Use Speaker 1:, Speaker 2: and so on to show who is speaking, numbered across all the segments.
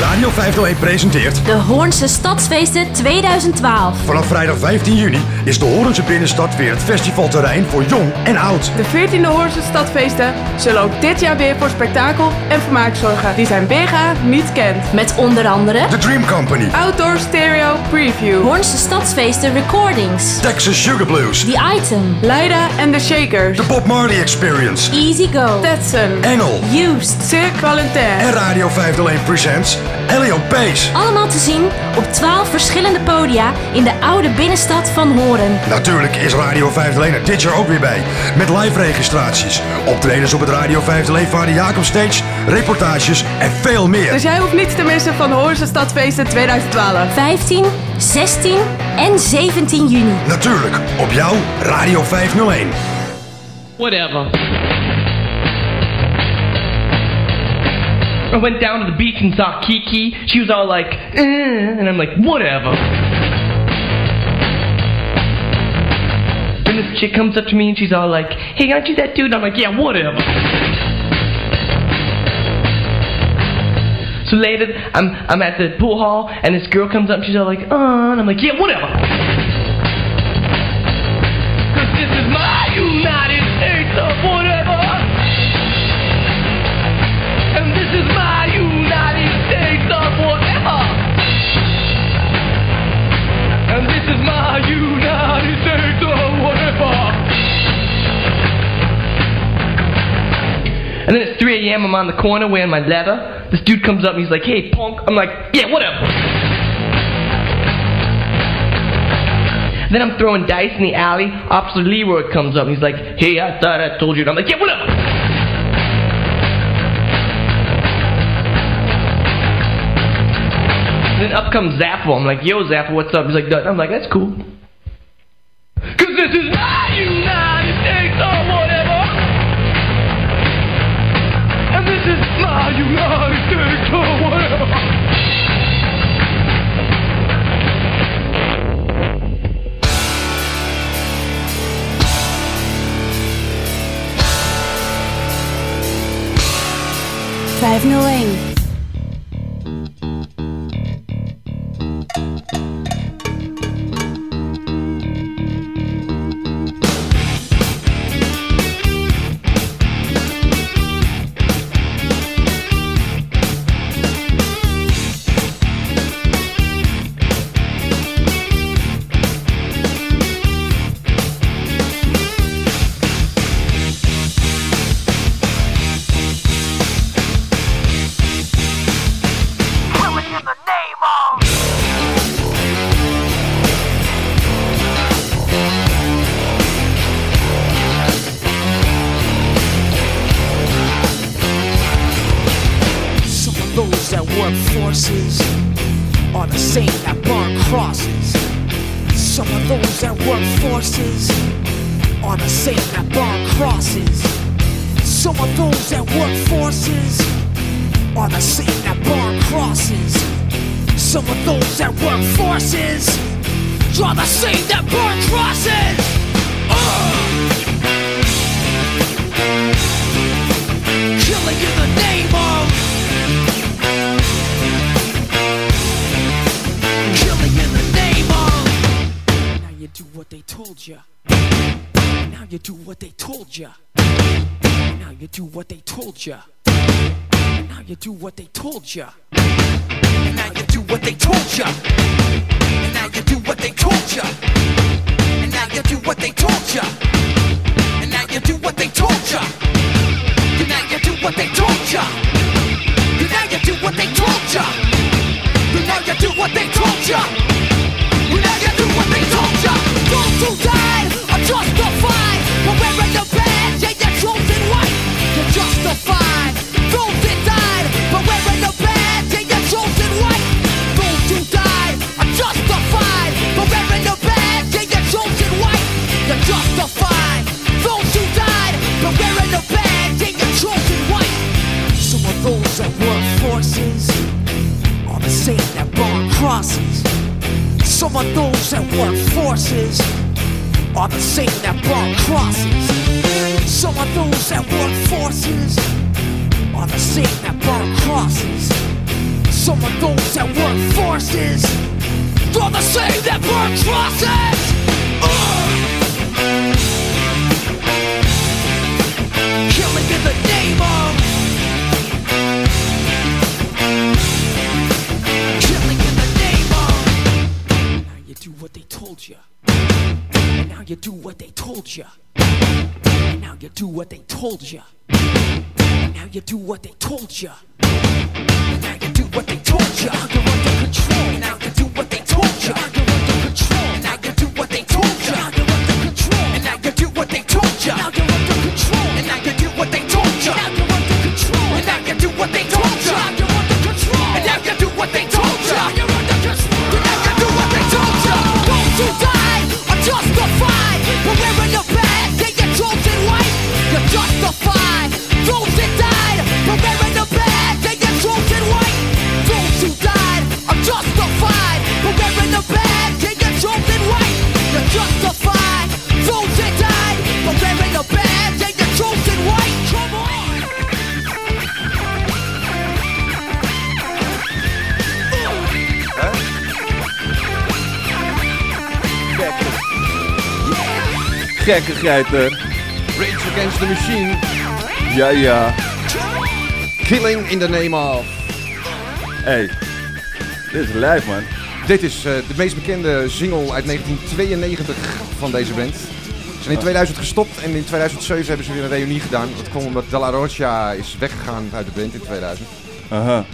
Speaker 1: Radio 501 presenteert
Speaker 2: De Hoornse Stadsfeesten 2012.
Speaker 1: vanaf vrijdag 15 juni is de Hoornse Binnenstad weer het festivalterrein voor jong en oud.
Speaker 3: De 14e Hoornse Stadfeesten zullen ook dit jaar weer voor spektakel en vermaak zorgen die zijn BGA niet kent.
Speaker 2: Met onder andere
Speaker 1: The Dream Company,
Speaker 3: Outdoor Stereo Preview,
Speaker 2: Hoornse Stadsfeesten Recordings.
Speaker 1: Texas Sugar Blues,
Speaker 2: The Item.
Speaker 3: Leida en de Shakers,
Speaker 1: The Bob Marley Experience,
Speaker 2: Easy Go.
Speaker 3: Tetsen,
Speaker 1: Engel
Speaker 2: Used.
Speaker 3: Cirque Valentin.
Speaker 1: en Radio 501 presents Elio Pace.
Speaker 2: Allemaal te zien op 12 verschillende podia in de oude binnenstad van Hoorn.
Speaker 1: Natuurlijk is Radio 501 er dit jaar ook weer bij. Met live registraties, optredens op het Radio 501 Vader Jacob Stage, reportages en veel meer.
Speaker 3: Dus jij hoeft niets te missen van Hoornse Stadfeesten 2012.
Speaker 2: 15, 16 en 17 juni.
Speaker 1: Natuurlijk op jouw Radio 501.
Speaker 4: Whatever. I went down to the beach and saw Kiki. She was all like, eh, and I'm like, whatever. Then this chick comes up to me and she's all like, hey, aren't you that dude? I'm like, yeah, whatever. So later, I'm I'm at the pool hall and this girl comes up and she's all like, uh, and I'm like, yeah, whatever. And then it's 3 a.m. I'm on the corner wearing my leather. This dude comes up and he's like, hey, punk. I'm like, yeah, whatever. Then I'm throwing dice in the alley. Officer Leroy comes up and he's like, hey, I thought I told you. And I'm like, yeah, whatever. Then up comes Zappo. I'm like, yo, Zappo, what's up? He's like. I'm like, that's cool. Cause this is my United States or whatever. And this is my United States or whatever.
Speaker 5: Do what they told ya. Now you do what they told ya. And now you do what they told ya. And now you do what they told ya. And now you do what they told ya. And now you do what they told ya. And now you do what they told ya. And now you do what they told ya. And now you do what they told ya. Burn crosses. Some of those that work forces are the same that burn crosses. Some of those that work forces are the same that burn crosses. Some of those that work forces are the same that burn crosses. Ugh. Killing in the name of. You do what they told you. And now you do what they told you. And now you do what they told you. And now you do what they told you. You're under control. Now you do what they told you.
Speaker 6: Gekkigheid er.
Speaker 7: Rage Against the Machine.
Speaker 6: Ja, ja.
Speaker 7: Killing in the name of.
Speaker 6: Hey, dit is lijf man.
Speaker 7: Dit is eh, de meest bekende single uit 1992 van deze band. Ze zijn in 2000 gestopt en in 2007 hebben ze weer een reunie gedaan. Dat kwam omdat De La Rocha is weggegaan uit de band in 2000.
Speaker 6: Aha.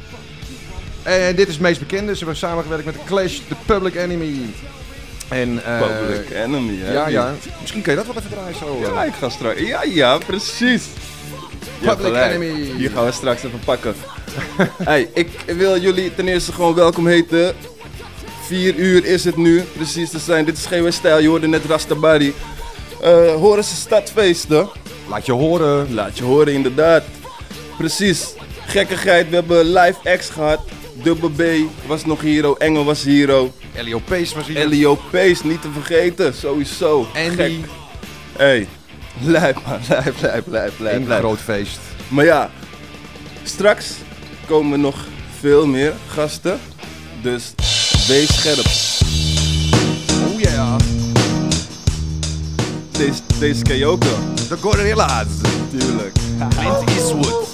Speaker 7: En dit is het meest bekende. Ze hebben samengewerkt met The Clash, The Public Enemy. En, eh,
Speaker 6: Public Enemy, hè?
Speaker 7: Ja, ja. Misschien kun je dat wel even draaien zo.
Speaker 6: Ja, ik ga straks. Ja, ja, precies.
Speaker 7: Public
Speaker 6: gelijk.
Speaker 7: Enemy.
Speaker 6: Die gaan we straks even pakken. hey, ik wil jullie ten eerste gewoon welkom heten. Vier uur is het nu, precies te zijn. Dit is GW Stijl, je hoorde net Rastabari. Eh horen ze stadfeesten?
Speaker 7: Laat je horen.
Speaker 6: Laat je horen, inderdaad. Precies. Gekkigheid, we hebben live acts gehad. Double B was nog hero, Engel was hero.
Speaker 7: Elio Pace hier.
Speaker 6: Leo Pace, niet te vergeten, sowieso.
Speaker 7: Andy.
Speaker 6: Gek. Hey, lijp man, lijp, lijp, lijp, lijp,
Speaker 7: Een groot feest.
Speaker 6: Maar ja, straks komen nog veel meer gasten. Dus wees scherp.
Speaker 7: Oh ja.
Speaker 6: Deze, deze ken je ook wel,
Speaker 7: De Gorilla's.
Speaker 6: natuurlijk.
Speaker 7: Clint Eastwood.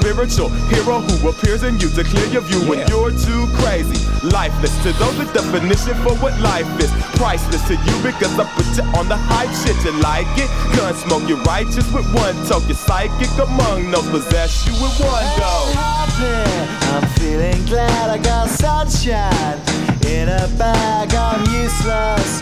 Speaker 8: spiritual hero who appears in you to clear your view when you're too crazy. Lifeless to those, the definition for what life is. Priceless to you because I put you on the hype shit. You like it? Gun smoke, you're righteous with one toke. You're psychic among those possess you with one go.
Speaker 9: I'm feeling glad I got sunshine in a bag. I'm useless,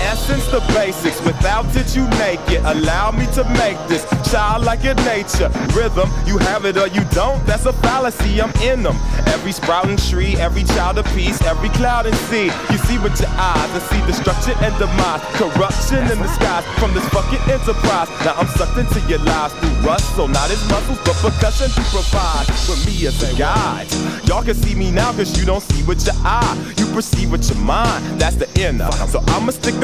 Speaker 8: essence, the basics. Without it, you make it. Allow me to make this childlike in nature. Rhythm, you have it or you don't. That's a fallacy. I'm in them. Every sprouting tree, every child of peace, every cloud and sea. You see with your eyes and see destruction and demise. Corruption in the skies from this fucking enterprise. Now I'm sucked into your lies through rust. So not as muscles, but percussion to provide for me as a guide. Y'all can see me now cause you don't see with your eye. You perceive with your mind. That's the inner. So I'ma stick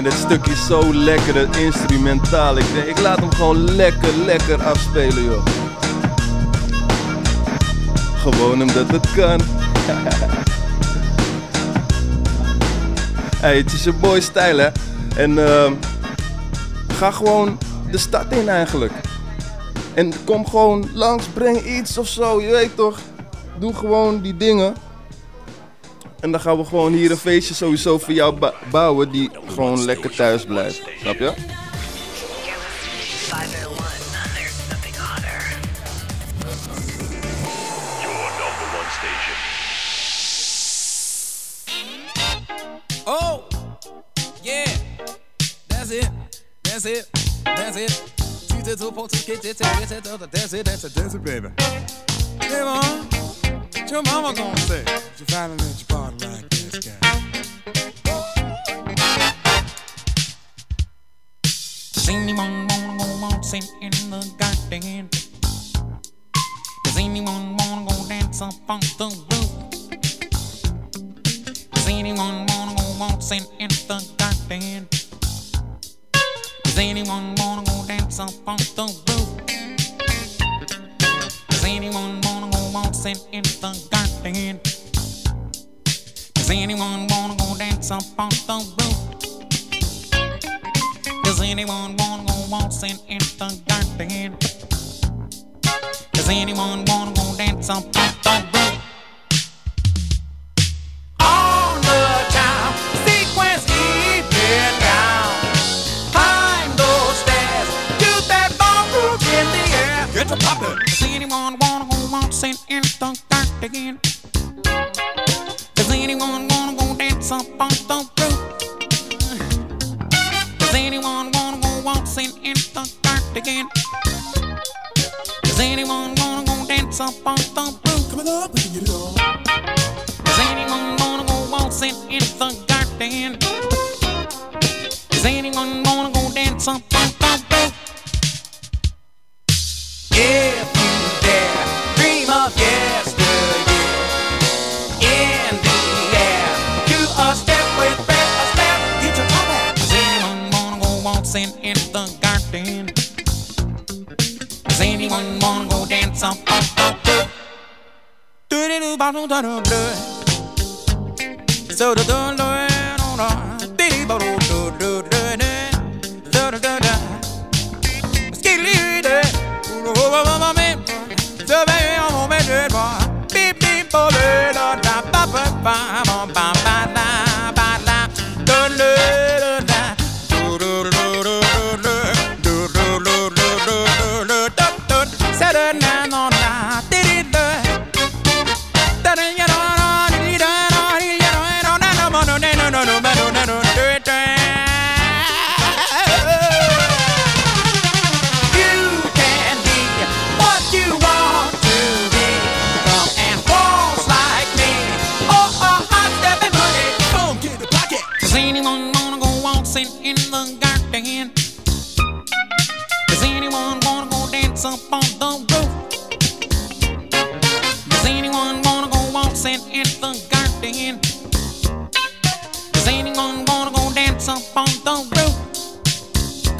Speaker 6: En het stuk is zo lekker, het instrumentaal. Ik, denk, ik laat hem gewoon lekker, lekker afspelen, joh. Gewoon omdat het kan. hey, het is een mooi stijl, hè? En ehm, ga gewoon de stad in eigenlijk. En kom gewoon langs, breng iets of zo, je weet toch? Doe gewoon die dingen. En dan gaan we gewoon hier een feestje sowieso voor jou bouwen die gewoon lekker thuis blijft. Snap je?
Speaker 10: Oh, yeah, that's it, that's it, that's it. Baby.
Speaker 11: in the dark again. Does anyone gonna go dance up on the roof? Coming up, we get it on. Does anyone gonna go waltzing in the garden? Is anyone gonna go dance up on the
Speaker 10: roof? Yeah. some Do do do ba do da do do So do do do do da Dee ba do do do do do Do do do da Skidly da Ooh oh oh oh me So baby I'm on my dread boy Beep beep ba ba da da ba ba ba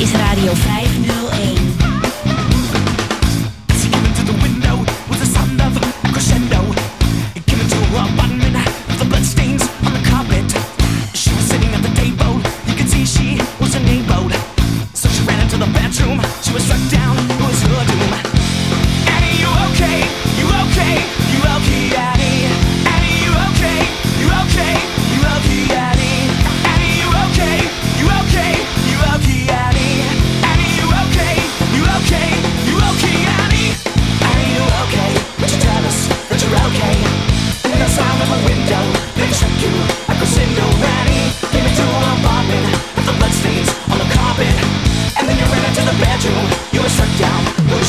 Speaker 10: is
Speaker 12: Radio
Speaker 13: 5.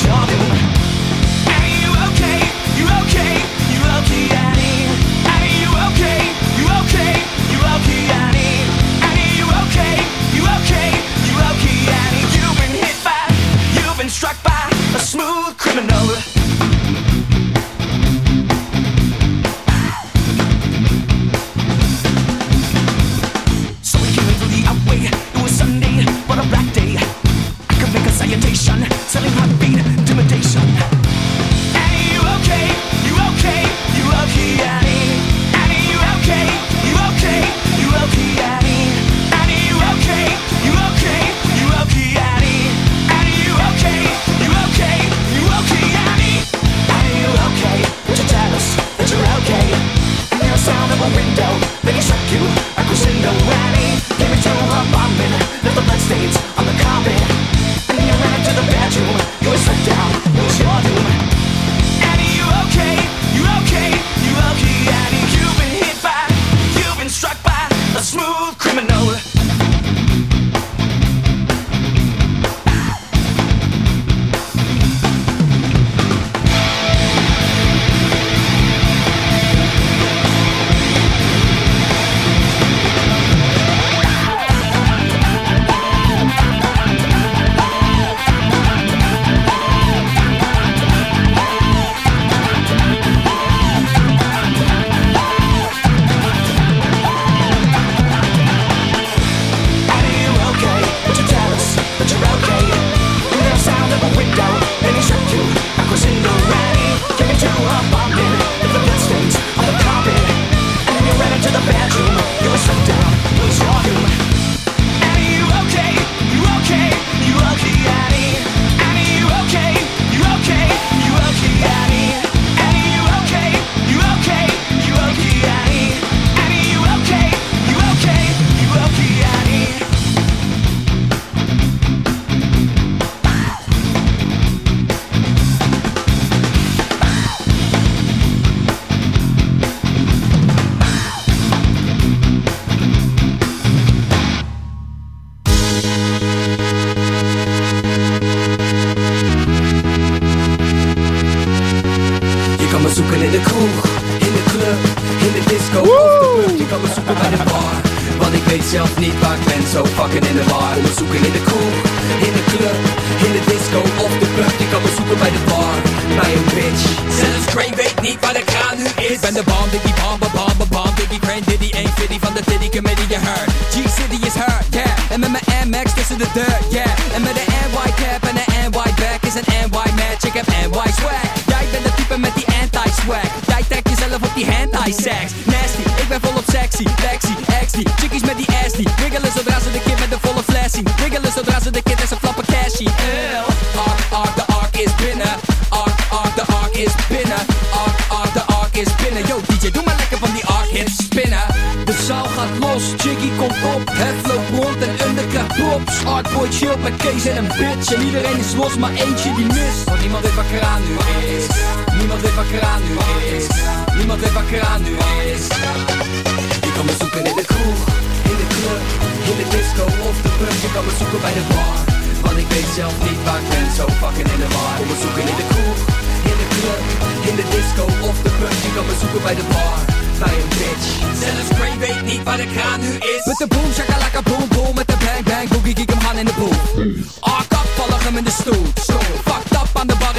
Speaker 13: charming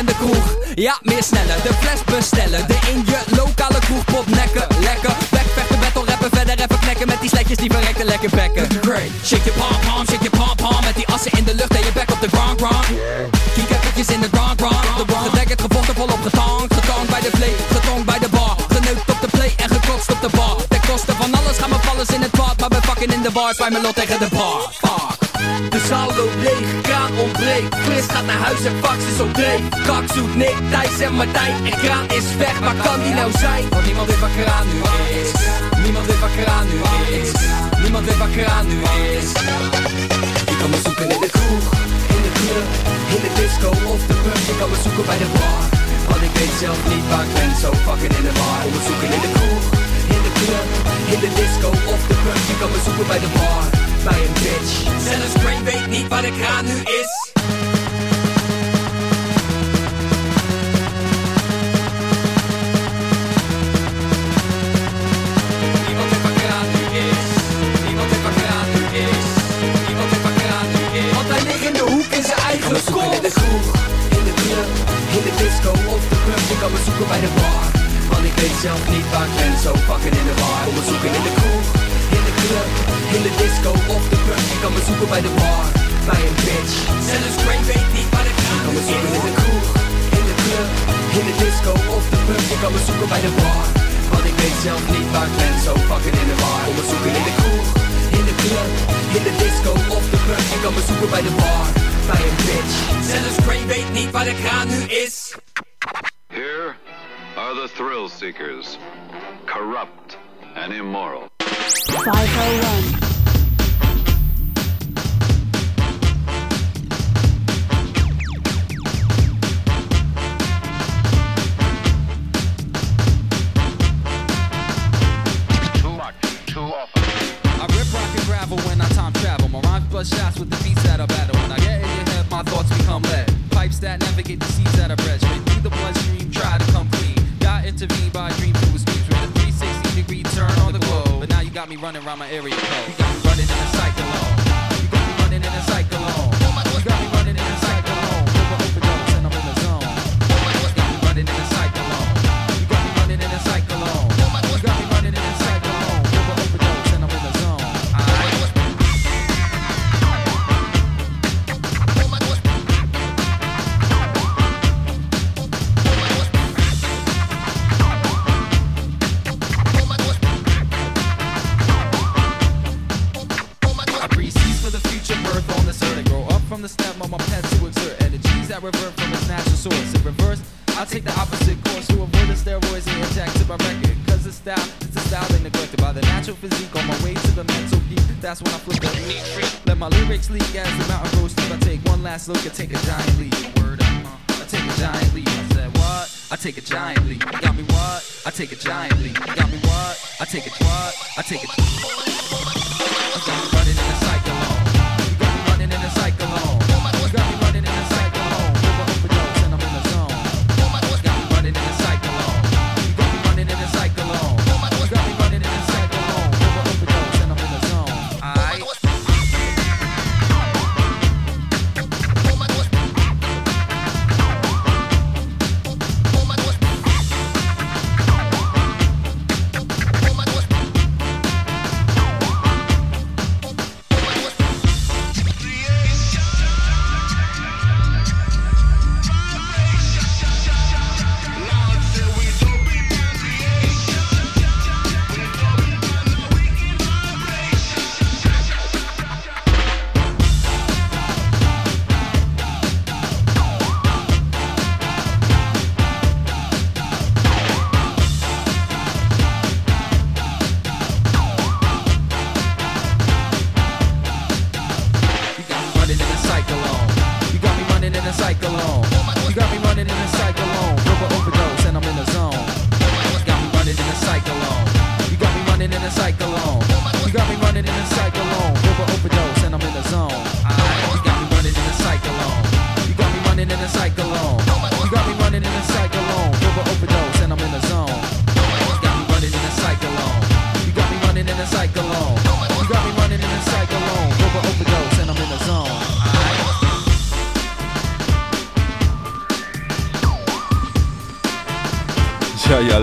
Speaker 13: de kroeg. Ja, meer sneller, de fles bestellen. De in je lokale kroeg pop nekken Lekker, wegvechten, battle rappen Verder even knekken. Met die sletjes die verrekte lekker bekken. Great, shake je pom pom, shake je pom pom. Met die assen in de lucht en je bek op de ground ground Kiek eventjes in de ground ground de wall, gedekt, gevochten, volop getankt Getankt bij de play, getongd bij de bar. Geneukt op de play en gekotst op de bar. Ten koste van alles gaan we vallen in het bad. Maar we fucking in de zwaai mijn lot tegen de bar. Fuck loopt leeg, kraan ontbreekt. Chris gaat naar huis en fax is op dreef. Kak zoekt Nick, Thijs en Martijn. En kraan is weg, waar kan die nou zijn? Want niemand weet waar kraan nu is. Niemand weet waar kraan nu is. Niemand weet waar kraan nu is. Je kan me zoeken in de kroeg, in de club, in de disco of de pub. Je kan me zoeken bij de bar Want ik weet zelf niet waar ik ben, zo fucking in de war. Kom me zoeken in de kroeg, in de club, in de disco of de pub. Je kan me zoeken bij de bar, bij een bitch. Zelfs Crane weet niet waar de kraan nu is. Niemand weet waar kraan is. Niemand weet waar kraan is. Nu is. Want hij ligt in de hoek in zijn eigen kop in de kroeg, in de club, in de disco of de pub Je kan me zoeken bij de bar. Want ik weet zelf niet waar ik ben, zo fucking in de war. Kom me zoeken in de kroeg, in de club, in de disco of de pub Je kan me zoeken bij de bar, bij een bitch Zelfs Crane weet niet waar de kraan nu is Kan me zoeken in de kroeg, in de club, in de disco of de pub Je kan me zoeken bij de bar Want ik weet zelf niet waar ik ben, zo fucking in de war Kom me zoeken in de kroeg, in de club, in de disco of de pub Je kan me zoeken bij de bar, bij een bitch Zelfs Crane weet niet waar de kraan nu is?
Speaker 14: Here are the thrill seekers, corrupt and immoral.
Speaker 15: 501.
Speaker 16: I rip rock and gravel when I time travel. My rhymes shots with the beats that I battle. When I get in your head, my thoughts become lead. Pipes that navigate the seas that I bred. Straight through the bloodstream, try to come clean. Got intervened me running around my area code. That's when I flip freak. Let my lyrics leak as the mountain grows steep. I take one last look and take a giant leap. Word up, uh, I take a giant leap. I said what? I take a giant leap. Got me what? I take a giant leap. Got me what? I take a what? I take a. You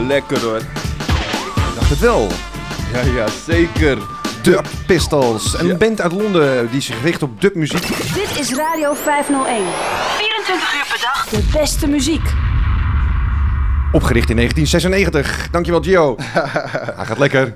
Speaker 6: lekker hoor.
Speaker 7: Ik dacht het wel.
Speaker 6: Ja, ja, zeker.
Speaker 7: Dub Pistols, een band uit Londen die zich richt op dubmuziek.
Speaker 15: Dit is Radio 501. 24 uur per dag. De beste muziek.
Speaker 7: Opgericht in 1996. Dankjewel Gio. Hij gaat lekker.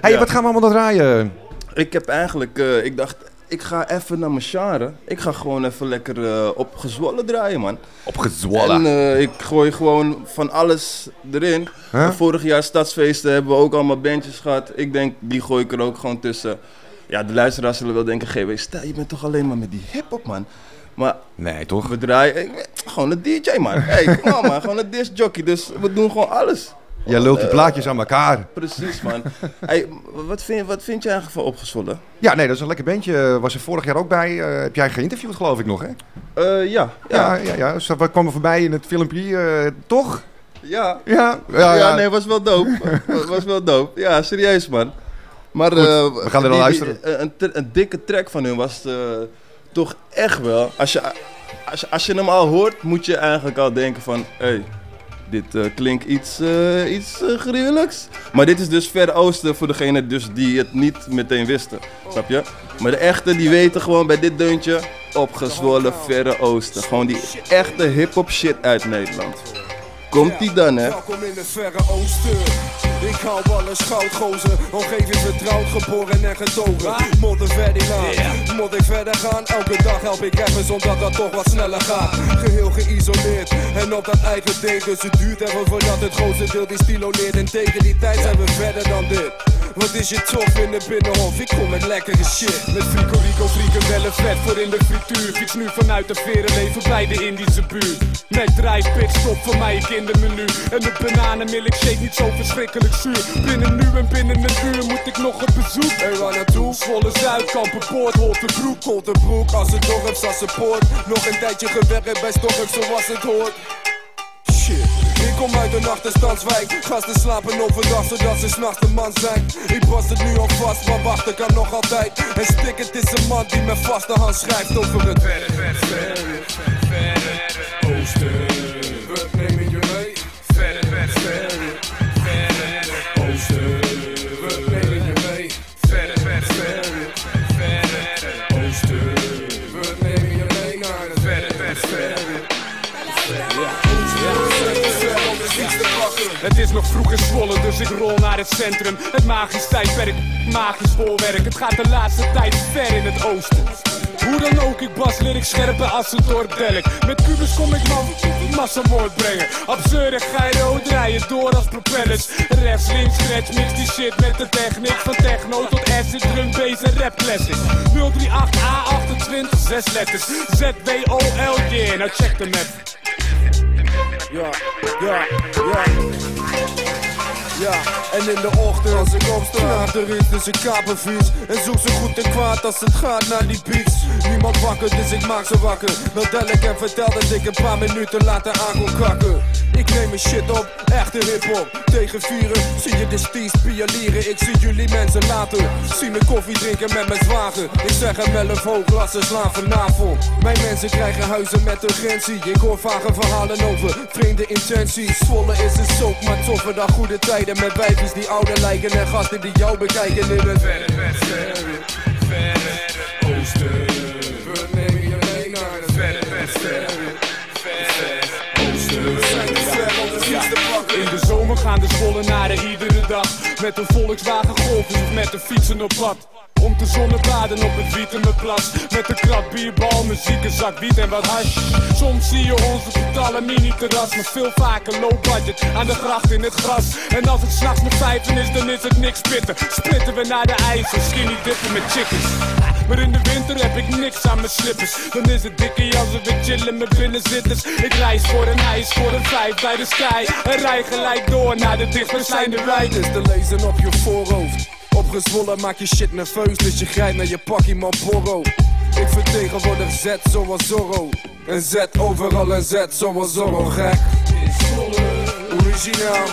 Speaker 7: Hey,
Speaker 6: Ja.
Speaker 7: wat gaan we allemaal draaien?
Speaker 6: Ik heb eigenlijk, eh, ik dacht, ik ga even naar mijn genre. Ik ga gewoon even lekker eh, op gezwollen draaien, man.
Speaker 7: Op gezwollen?
Speaker 6: En eh, ik gooi gewoon van alles erin.
Speaker 7: Huh?
Speaker 6: Vorig jaar stadsfeesten hebben we ook allemaal bandjes gehad. Ik denk, die gooi ik er ook gewoon tussen. Ja, de luisteraars zullen wel denken, GW, stel je bent toch alleen maar met die hip-hop, man. Maar
Speaker 7: nee, toch?
Speaker 6: We draaien, ik ben gewoon een DJ, man. Hey, kom on, man, gewoon een discjockey. Dus we doen gewoon alles.
Speaker 7: Jij lult die
Speaker 6: Eh,
Speaker 7: plaatjes aan elkaar.
Speaker 6: Precies, man. hey, wat, vind, wat vind je eigenlijk van opgezwollen?
Speaker 7: Ja, nee, dat is een lekker bandje. Was er vorig jaar ook bij. Eh, heb jij geïnterviewd, geloof ik nog, hè?
Speaker 6: Eh, ja.
Speaker 7: Ja, ja, ja. Ze we kwamen voorbij in het filmpje, toch?
Speaker 6: Ja.
Speaker 7: Ja,
Speaker 6: Ja,
Speaker 7: ja, ja.
Speaker 6: nee, was wel dope. was wel dope. Ja, serieus, man. Maar
Speaker 7: Goed,
Speaker 6: eh,
Speaker 7: we gaan er
Speaker 6: die-
Speaker 7: luisteren.
Speaker 6: een, tra- een dikke track van hun was toch echt wel. Als je, als, je- als je hem al hoort, moet je eigenlijk al denken van, hey, dit eh, klinkt iets, eh, iets eh, gruwelijks. Maar dit is dus Ver Oosten voor degene dus die het niet meteen wisten. Snap je? Maar de echte die weten gewoon bij dit deuntje opgezwollen Verre Oosten. Gewoon die echte hip-hop shit uit Nederland. Komt die dan, hè?
Speaker 17: Welkom in het verre oosten. Ik hou alles goud, gozer. Omgeving vertrouwd, geboren en getogen. Modder verder aan, moet ik verder gaan. Elke dag help ik rappers omdat dat toch wat sneller gaat. Geheel geïsoleerd en op dat eigen ding. Dus het duurt even voordat het grootste deel die stilo leert. En tegen die tijd zijn we verder dan dit. Wat is je tof in de binnenhof? Ik kom met lekkere shit.
Speaker 18: Met Frico Rico frikandellen vet voor in de frituur Fiets nu vanuit de verenleven bij de Indische buurt Met drijf pitstop voor mij een kindermenu En de bananenmilkshake niet zo verschrikkelijk Binnen nu en binnen een uur moet ik nog op bezoek
Speaker 17: Hey, waar naartoe?
Speaker 18: Zwolle Zuidkampen, Poort, Holtebroek
Speaker 17: Holtebroek als het dorp als support. Nog een tijdje gewerkt bij Stork zoals het hoort. Shit. Ik kom uit een achterstandswijk Gasten slapen overdag zodat ze s'nachts de man zijn Ik was het nu al vast, maar wachten kan nog altijd En stik het is een man die met vaste hand schrijft over het verre, verre, verre, verre oosten
Speaker 18: is nog vroeg in Zwolle, dus ik rol naar het centrum. Het magisch tijdperk, magisch voorwerk. Het gaat de laatste tijd ver in het oosten. Hoe dan ook, ik bas ik scherp bij Assendorp Delk. Met kubus kom ik man massamoord brengen. Absurde gyro draaien door als propellers. Rechts, links, scratch, mix die shit met de techniek. Van techno tot acid, drum, bass en rap classic. 038A28, zes letters. Z-W-O-L, yeah, nou check hem even.
Speaker 17: Ja, ja, ja. Ja, en in de ochtend als ik opsta de rust dus kaap een fiets En zoek zo goed en kwaad als het gaat naar die beats. Niemand wakker, dus ik maak ze wakker. Bel ik en vertel dat ik een paar minuten later aan kon kakken Ik neem mijn shit op, echte hip-hop. Tegen vieren, zie je de steeds pialieren Ik zie jullie mensen later. Zie me koffie drinken met mijn zwager. Ik zeg hem elf hoogklassen slaan vanavond. Mijn mensen krijgen huizen met urgentie. Ik hoor vage verhalen over vreemde intenties. Zwolle is een soap, maar toffer dan goede tijden Met wijfjes. Die ouder lijken en gasten die jou bekijken in het verre, verre, verre, verre oosten We nemen naar verre, verre, verre, oosten zijn de fiets te pakken
Speaker 18: In de zomer gaan de Zwollenaren iedere dag Met een Volkswagen Golf of met de fietsen op pad Om te zonnebaden op het wiet in mijn plas. Met een krat bierbal, muziek, een zak wiet en wat hash. Soms zie je ons op het alle mini-terras Maar veel vaker low budget aan de gracht in het gras. En als het s'nachts met vijven is, dan is het niks pitten Splitten we naar de ijzer, skinny dippen met chickens. Maar in de winter heb ik niks aan mijn slippers. Dan is het dikke jas en we chillen met binnenzitters. Ik reis voor een ijs, voor een vijf bij de sky. En rij gelijk door naar de dichtstbijzijnde
Speaker 17: is te lezen op je voorhoofd. Opgezwollen maak je shit nerveus, dus je grijpt naar je pakkie Marlboro. Ik vertegenwoordig Z zoals Zorro. En Z overal en Z zoals Zorro, gek. Originaal.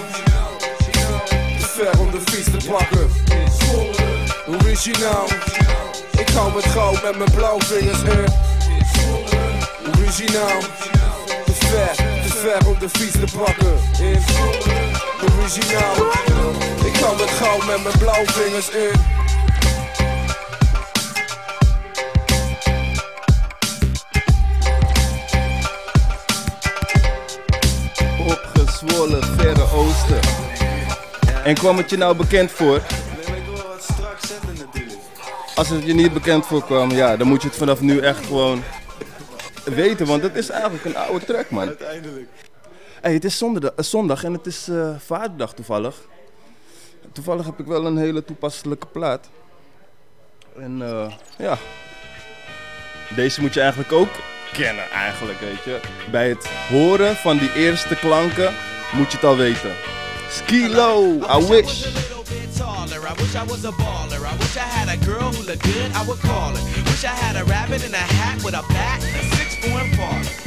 Speaker 17: Te ver om de fiets te pakken. Originaal. Ik hou het goud met mijn blauwvingers in. Originaal. Te ver, te ver om de fiets te pakken. Originaal. Ik hou het goud met mijn blauwvingers in.
Speaker 6: Opgezwollen Verre Oosten. En kwam het je nou bekend voor? Als het je niet bekend voorkwam, ja, dan moet je het vanaf nu echt gewoon weten. Want het is eigenlijk een oude track, man.
Speaker 17: Uiteindelijk.
Speaker 6: Hey, het is zondag, eh, en het is eh, vaderdag toevallig. Toevallig heb ik wel een hele toepasselijke plaat. En eh, ja, deze moet je eigenlijk ook kennen eigenlijk, weet je. Bij het horen van die eerste klanken moet je het al weten. Skilo, I wish.
Speaker 19: I wish I was a baller. I wish I had a girl who looked good, I would call her. Wish I had a rabbit in a hat with a bat and a six four parlor.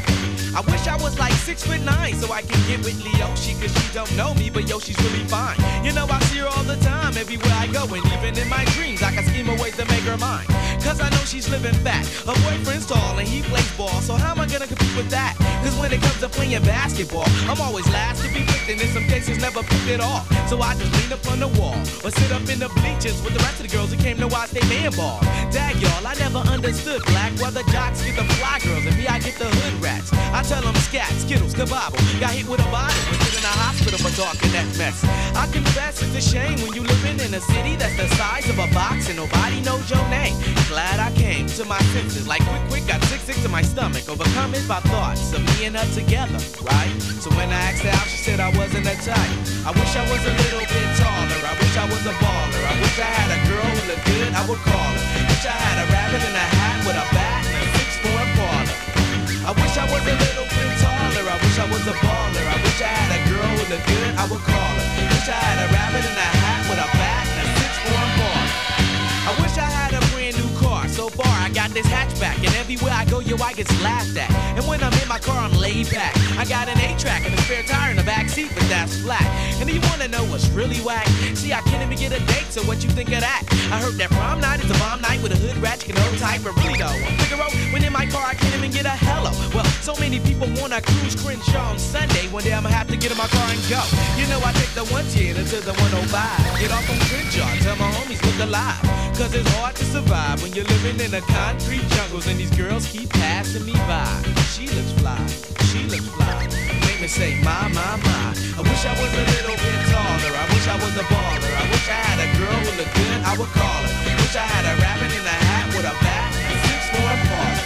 Speaker 19: I wish I was like six foot nine so I can get with Leoshi cause she don't know me, but yo, she's really fine. You know, I see her all the time everywhere I go, and even in my dreams, I can scheme a way to make her mine. Cause I know she's living fat. Her boyfriend's tall and he plays ball, so how am I gonna compete with that? Cause when it comes to playing basketball, I'm always last to be picked, and in some cases never picked at all. So I just lean up on the wall or sit up in the bleachers with the rest of the girls who came to watch they man ball. Dag y'all, I never understood black why the jocks get the fly girls and me I get the hood rats. I tell them scat, skittles, kabobble. Got hit with a bottle and put in a hospital for talking that mess. I confess it's a shame when you living in a city that's the size of a box and nobody knows your name. Glad I came to my senses like quick, quick, got sick, sick to my stomach. Overcome it by thoughts of me and her together, right? So when I asked her out, she said I wasn't a type. I wish I was a little bit taller. I wish I was a baller. I wish I had a girl who looked good, I would call her. Wish I had a rabbit in a hat with a bat and a six four parlor. I wish I was a little wish I was a baller. I wish I had a girl with a good, I would call her. Wish I had a rabbit in a hat this hatchback, and everywhere I go, yo, I get laughed at. And when I'm in my car, I'm laid back. I got an A-track and a spare tire in the back seat, but that's flat. And you wanna know what's really whack? See, I can't even get a date, so what you think of that? I heard that prom night is a bomb night with a hood rat, you can old type, but really though, I'm Figaro, when in my car, I can't even get a hello. Well, so many people wanna cruise Crenshaw on Sunday. One day I'ma have to get in my car and go. You know, I take the 110 to the 105. Get off on Crenshaw, tell my homies look alive. Cause it's hard to survive when you're living in the concrete jungles and these girls keep passing me by. She looks fly, she looks fly. Make me say, my, my, my. I wish I was a little bit taller. I wish I was a baller. I wish I had a girl who looked good, I would call her. Wish I had a rabbit in a hat with a bat and six four parlor.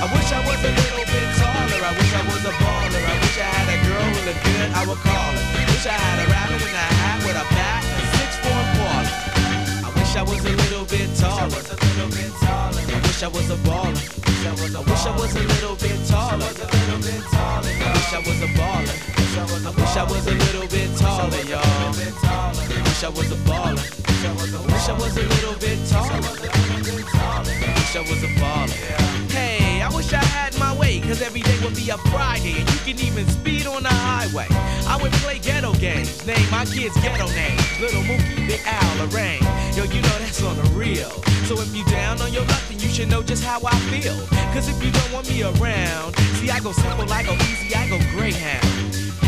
Speaker 19: I wish I was a little bit taller. I wish I was a baller. I wish I had a girl who looked good, I would call her. Wish I had a rabbit in a hat with a bat and six four parlor. I wish I was a little bit taller. I wish I was a baller. I wish I was a little bit taller. I wish I was a baller. I wish I was a little bit taller, y'all. I wish I was a baller. I wish I was a little bit taller. I wish I was a baller. Hey, I wish I had my way, cause every day would be a Friday, and you can even speed on the highway. I would play ghetto games, name my kids ghetto names. Little Mookie, Big Al, Lorraine. Yo, you know that's on the real. So if you down on your luck, then you should know just how I feel. Cause if you don't want me around, see, I go simple, I go easy, I go Greyhound.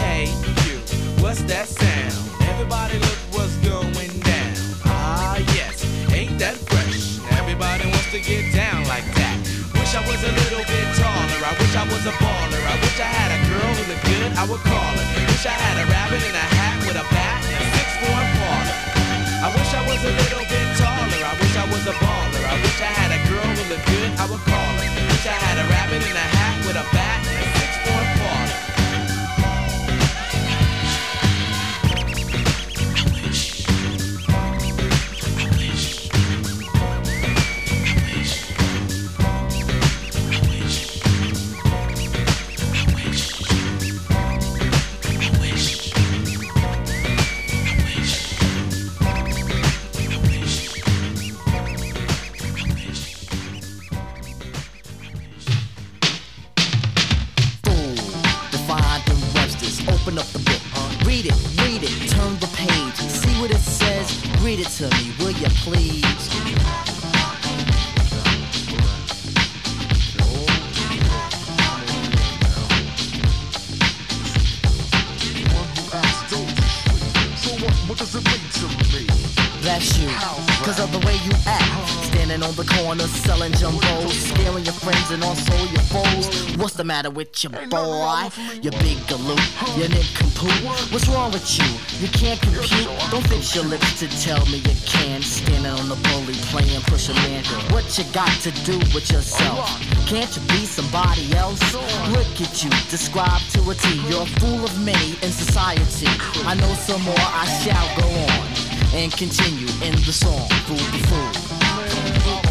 Speaker 19: Hey, you, what's that sound? Everybody look what's going down. Ah, yes, ain't that fresh? Everybody wants to get down like that. Wish I was a little bit taller. I wish I was a baller. I wish I had a girl who looked good, I would call her. Wish I had a rabbit in a hat with a bat and six four was a little bit taller. I wish I
Speaker 16: was a baller. I wish I had a girl who looked good, I would call her. Wish I had a rabbit in a hat with a bat
Speaker 20: Open up the book. Read it, read it, turn the page. See what it says? Read it to me, will you please? That's you, cause of the way you act. Standing on the corner selling jumbos, scaring your friends and also your foes. What's the matter with your boy? You big galoot, you nincompoop. What's wrong with you? You can't compute. Don't fix your lips to tell me you can. Standing on the bully playing push a man. What you got to do with yourself? Can't you be somebody else? Look at you, describe to a T. You're a fool of many in society. I know some more, I shall go on and continue in the song. Fool the fool.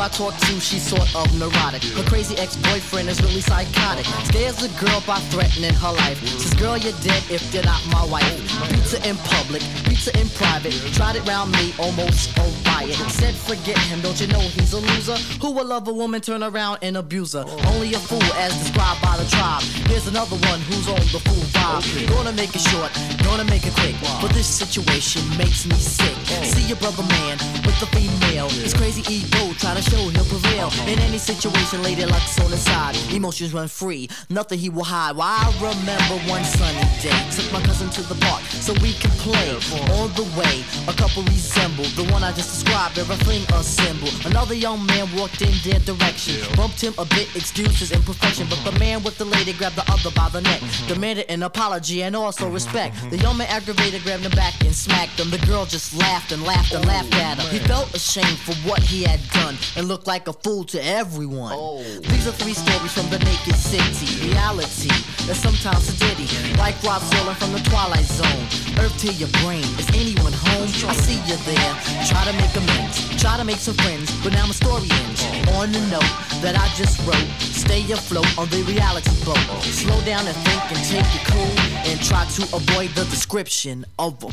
Speaker 20: girl I talk to, she's sort of neurotic. Her crazy ex-boyfriend is really psychotic. Scares the girl by threatening her life. Says, girl, you're dead if you're not my wife. Pizza in public, pizza in private. Tried it round me, almost a riot. Said, forget him, don't you know he's a loser? Who will love a woman, turn around and abuse her? Only a fool, as described by the tribe. Here's another one who's on the fool vibe. Gonna make it short, gonna make it quick. But this situation makes me sick. See your brother man with the female. His crazy ego, try to show he'll prevail. In any situation, lady luck's on his side. Emotions run free, nothing he will hide. Well, I remember one sunny day. Took my cousin to the park so we could play. On the way, a couple resembled the one I just described. They're a symbol. Another young man walked in their direction. Bumped him a bit, excuses imperfection. But the man with the lady grabbed the other by the neck. Mm-hmm. Demanded an apology and also respect. The young man aggravated, grabbed him back and smacked him. The girl just laughed and laughed and laughed at him. He felt ashamed for what he had done and look like a fool to everyone. Oh. These are three stories from the naked city. Reality that's sometimes a ditty. Like Rod Serling from the Twilight Zone. Earth to your brain. Is anyone home? I see you there. Try to make amends. Try to make some friends. But now my story ends. On the note that I just wrote. Stay afloat on the reality boat. Slow down and think and take it cool. And try to avoid the description of a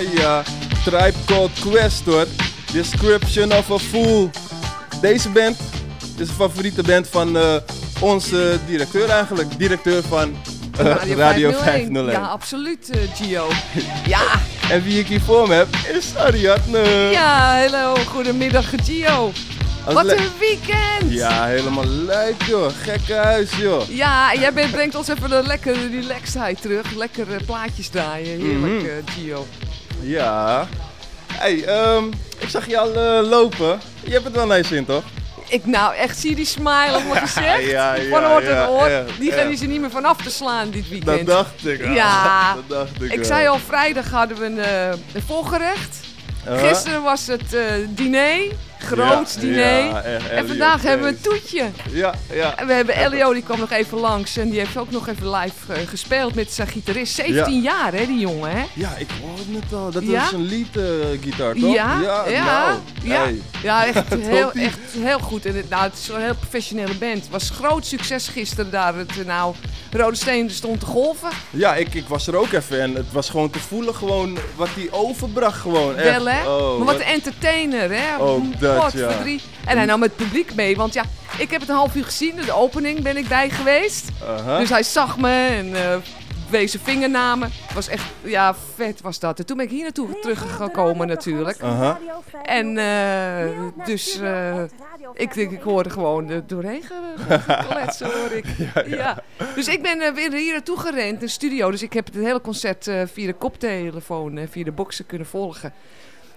Speaker 6: Ja, ja. Tribe Called Quest hoor. Description of a Fool. Deze band is een favoriete band van eh, onze directeur eigenlijk. Directeur van Radio,
Speaker 21: Radio
Speaker 6: 501.
Speaker 21: Ja, absoluut, eh, Gio. Ja,
Speaker 6: En wie ik hier voor me heb, is Ariadne.
Speaker 21: ja, hello, goedemiddag, Gio.
Speaker 6: Als
Speaker 21: Wat een weekend!
Speaker 6: Ja, helemaal leuk joh. Gekke huis joh.
Speaker 21: Ja, en jij bent- brengt ons even de lekkere relaxedheid terug. Lekker eh, plaatjes draaien. Heerlijk,
Speaker 6: Mhm.
Speaker 21: eh, Gio.
Speaker 6: Ja. Hey, ehm, ik zag je al eh, lopen. Je hebt het wel je zin toch?
Speaker 21: Ik nou, echt zie die smile op mijn gezicht.
Speaker 6: Ja, ja,
Speaker 21: van oor tot
Speaker 6: ja,
Speaker 21: oor.
Speaker 6: ja,
Speaker 21: die gaan
Speaker 6: ja.
Speaker 21: die ze niet meer vanaf te slaan dit weekend.
Speaker 6: Dat dacht ik al.
Speaker 21: Ja,
Speaker 6: Dat dacht ik
Speaker 21: ik
Speaker 6: wel.
Speaker 21: zei al, vrijdag hadden we een, eh, een volgerecht.
Speaker 6: Uh-huh.
Speaker 21: Gisteren was het eh, diner, groot
Speaker 6: Ja,
Speaker 21: diner.
Speaker 6: ja,
Speaker 21: en vandaag hebben we een toetje.
Speaker 6: Ja, ja.
Speaker 21: En we hebben Elio, die kwam nog even langs en die heeft ook nog even live eh, gespeeld met zijn gitarist. 17 jaar hè, die jongen hè?
Speaker 6: Ja, ik hoorde het al. Dat was een lead-gitaar, toch?
Speaker 21: Ja, ja, ja,
Speaker 6: nou,
Speaker 21: ja, echt, heel, echt heel goed. En het, nou, het is een heel professionele band. Het was groot succes gisteren daar. Het, eh, nou, Rode Steen stond te golven.
Speaker 6: Ja, ik, ik was er ook even en het was gewoon te voelen gewoon wat hij overbracht gewoon. Echt.
Speaker 21: Wel hè?
Speaker 6: Oh,
Speaker 21: maar wat een entertainer hè?
Speaker 6: Dat, Ja.
Speaker 21: En hij nam het publiek mee, want ja, ik heb het een half uur gezien. De opening ben ik bij geweest. Dus hij zag me en eh wees zijn vingernamen. Het was echt, ja, vet was dat. En toen ben ik hier naartoe teruggekomen natuurlijk. En eh, dus eh, ik denk, ik hoorde gewoon er doorheen ge- gekletsen hoor ik.
Speaker 6: Ja,
Speaker 21: Ja,
Speaker 6: ja.
Speaker 21: Dus ik ben weer hier naartoe gerend in de studio. Dus ik heb het hele concert via de koptelefoon, eh, via de boxen kunnen volgen.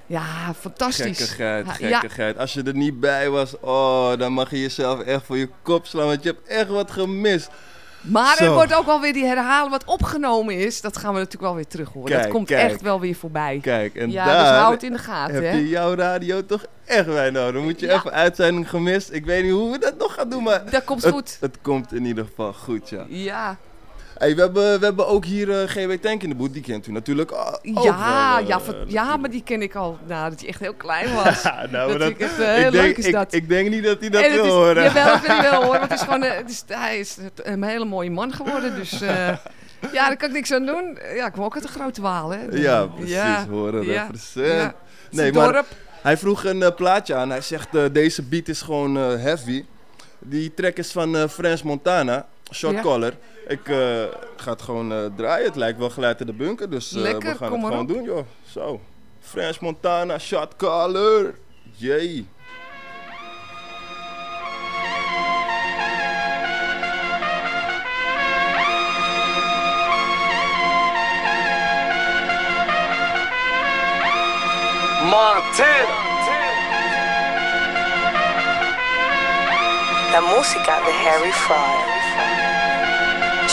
Speaker 21: Ja, fantastisch.
Speaker 6: Gekkigheid,
Speaker 21: ja.
Speaker 6: gekkigheid. Als je er niet bij was, oh, dan mag je jezelf echt voor je kop slaan, want je hebt echt wat gemist.
Speaker 21: Maar er wordt ook wel weer die herhalen wat opgenomen is. Dat gaan we natuurlijk wel weer terug horen. dat komt
Speaker 6: kijk.
Speaker 21: echt wel weer voorbij.
Speaker 6: Kijk, en
Speaker 21: ja,
Speaker 6: daar
Speaker 21: dus hou het in de gaten.
Speaker 6: heb
Speaker 21: hè?
Speaker 6: je jouw radio toch echt bij nodig. Dan moet je
Speaker 21: Ja.
Speaker 6: even uitzending gemist. Ik weet niet hoe we dat nog gaan doen, maar...
Speaker 21: Dat komt
Speaker 6: het,
Speaker 21: goed.
Speaker 6: Het komt in ieder geval goed, ja.
Speaker 21: Ja.
Speaker 6: Hey, we, hebben, we hebben ook hier eh, GW Tank in de boot. Die kent u natuurlijk al- ook
Speaker 21: Ja,
Speaker 6: wel, eh,
Speaker 21: ja, van- ja, maar die ken ik al. Nou, dat hij echt heel klein was.
Speaker 6: Ja, nou,
Speaker 21: dat ik eh,
Speaker 6: ik
Speaker 21: heel
Speaker 6: denk-
Speaker 21: leuk is
Speaker 6: ik-
Speaker 21: dat.
Speaker 6: ik denk niet dat hij dat wil
Speaker 21: is,
Speaker 6: horen.
Speaker 21: Jawel, dat wil hij wel horen. Want het is gewoon, het is, hij is een hele mooie man geworden. Dus ja, daar kan ik niks aan doen. Ja, ik kom ook uit een grote waal, hè.
Speaker 6: Ja, precies.
Speaker 21: Ja,
Speaker 6: horen
Speaker 21: ja, ja.
Speaker 6: Nee, maar hij vroeg een plaatje aan. Hij zegt, deze beat is gewoon heavy. Die track is van Frans Montana,
Speaker 21: Ja.
Speaker 6: Caller. Ik eh, ga het gewoon eh, draaien. Het lijkt wel geleid in de bunker, dus eh,
Speaker 21: Lekker,
Speaker 6: we gaan
Speaker 21: kom
Speaker 6: het gewoon
Speaker 21: op.
Speaker 6: doen, joh. Zo. Frans Montana, Shot Caller. Jee.
Speaker 22: Montana.
Speaker 23: La música de Harry Fraud.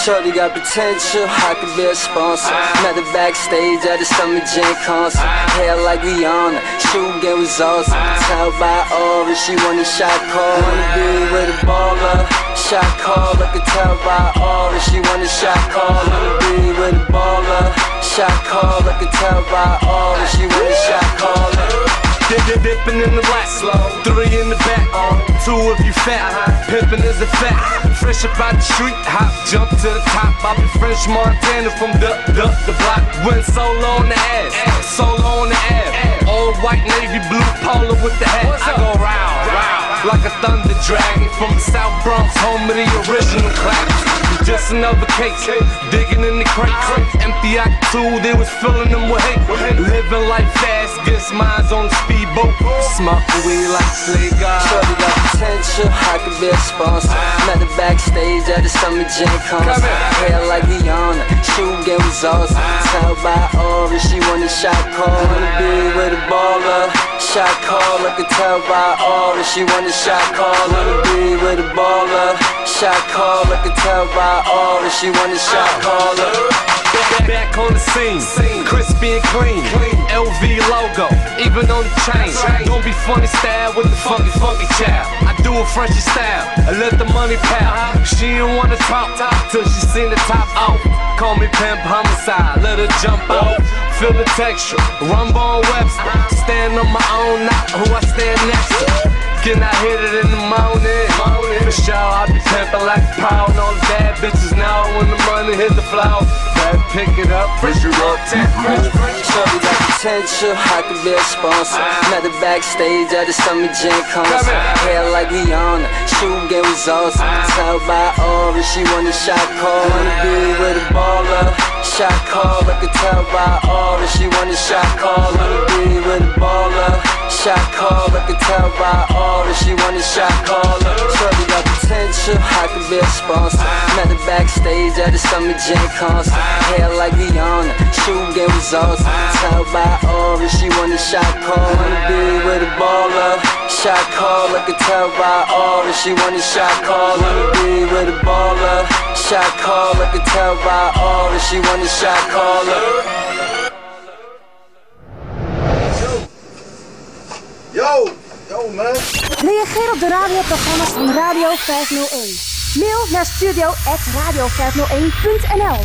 Speaker 22: Shorty got potential, I could be a sponsor. Met her backstage at the Summer Jam concert. Hair like Rihanna, shoe game was awesome. Tell by Aura, she want a shot call. Wanna be with a baller, shot call. I could tell by Aura, she want a shot call. Wanna be with a baller, shot call. I could tell by Aura, she want a shot call.
Speaker 24: Dip, dip, dipping in the black slow. Three in the back, uh, two if you fat. Pimping is a fact. Fresh up out the street, hop, jump to the top. I be French Montana from the, the, block. Went solo on the ass, solo on the ass. All white, navy blue polo with the hat. I go round, round, like a thunder dragon. From the South Bronx, home of the original clap. Just another case, digging in the crates. Empty out two, they was filling them with hate. Living life fast, gets mines on the speedboat. Smoking weed like cigar.
Speaker 22: Shorty got potential, I could be a sponsor. Met her backstage at the Summer Jam concert. Hair like Rihanna, shoe game was awesome. Tell by Aura, she want a shot call. Wanna be with a baller, shot call. I could tell by Aura, she want a shot call. Wanna be with a baller, shot call. I could tell by Aura, she want a shot uh-huh. caller.
Speaker 24: Back, back on the scene, crispy and clean. LV logo, even on the chain. Don't be funny style with the funky, funky child. I do a Frenchy style, I let the money pal. Uh-huh. She didn't wanna talk till she seen the top off. Call me pimp homicide, let her jump uh-huh. out. Feel the texture, Rumble on Webster. Stand on my own, not who I stand next to. Can I hit it in the morning? For sure, I Pimpin' like a all the bad bitches now when the money hit the flower. Better pick it up, fresh it up, ten fresh, fresh.
Speaker 22: Got potential, I could be a sponsor. Uh-huh. Met her backstage at the Summer Jam concert. Hair like Rihanna, shoe game was awesome. Uh-huh. Tell by aura, she want a shot call. Wanna be with a baller. Shot call, I could tell by aura, she want a shot call. Wanna be with a baller. Shot call, I could tell by aura, she want a shot call. Shorty got potential, I could be a sponsor. Met her backstage at the Summer Jam concert. Hair like Rihanna, shoe game was awesome. Tell by aura, she want a shot call. Wanna be with a baller. Shot call, I could tell by aura, she want a shot call. Wanna be with a baller. Shot call, I could tell by aura, she want a shot caller.
Speaker 25: Yo, yo man.
Speaker 26: Reageer op de radioprogramma's van Radio 501. Mail naar studio.radio501.nl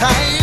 Speaker 27: time.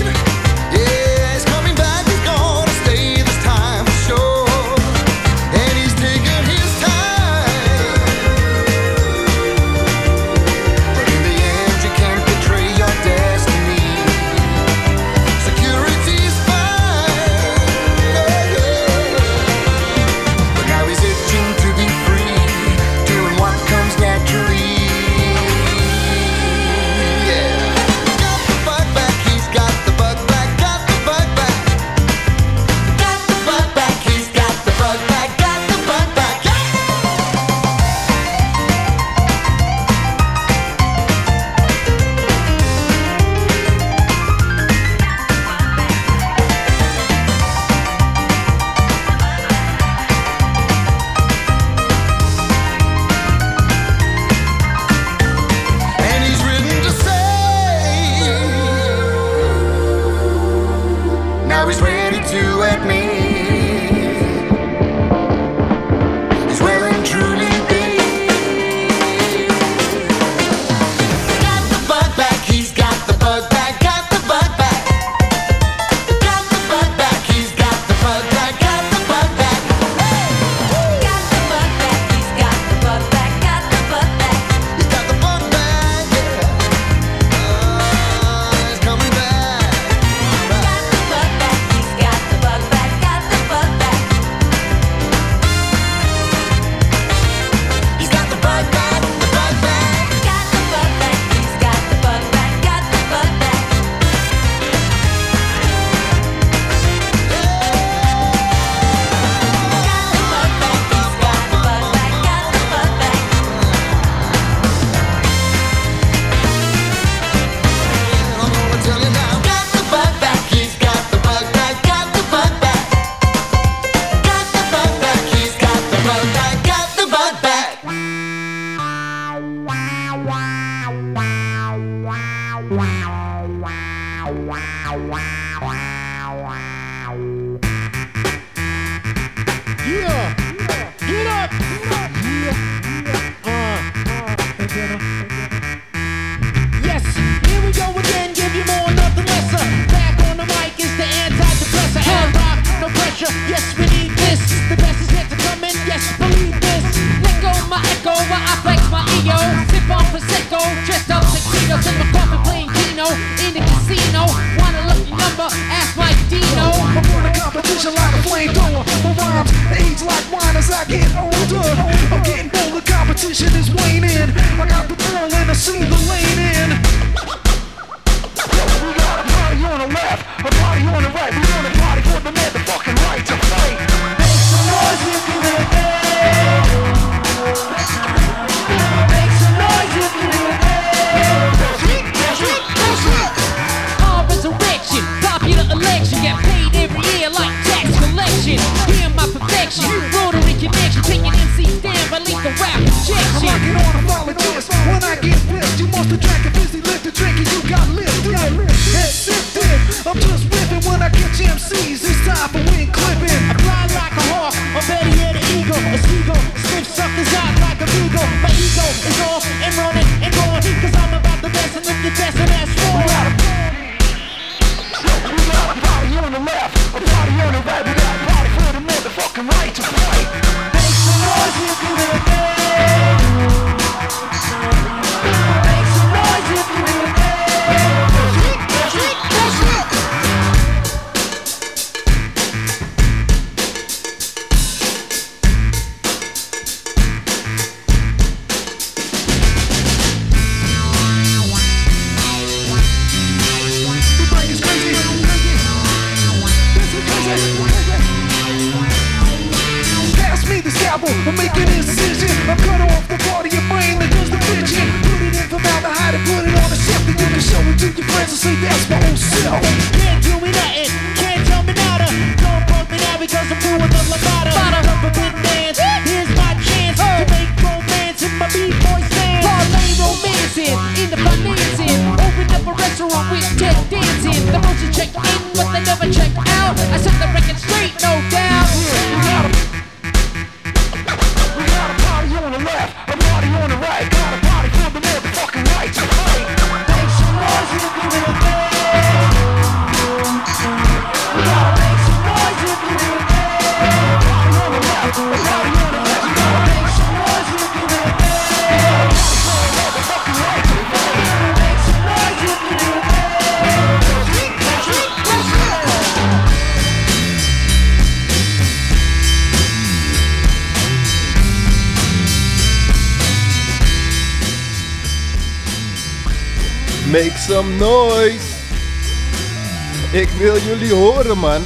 Speaker 28: horen.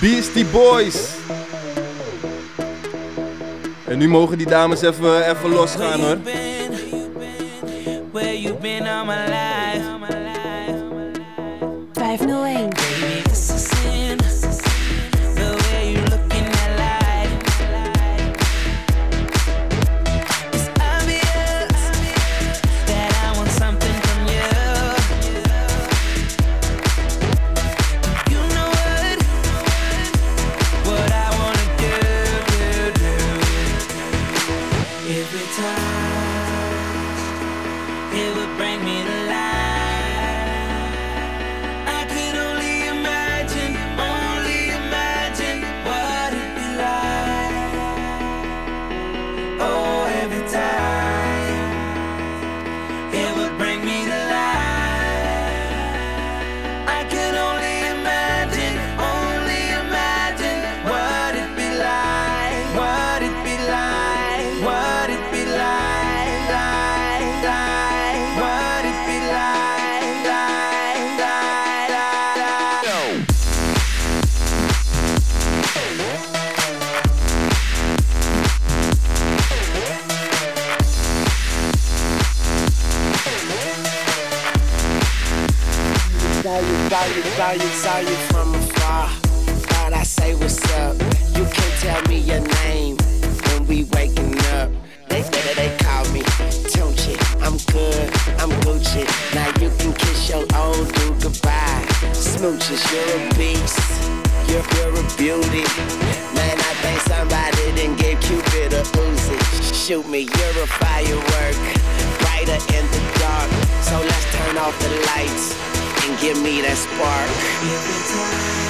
Speaker 28: Beastie Boys. En nu mogen die dames even, even losgaan, hoor.
Speaker 19: Beauty. Man, I think somebody done gave Cupid a Uzi. Shoot me, you're a firework. Brighter in the dark. So let's turn off the lights and give me that spark.
Speaker 28: Every time,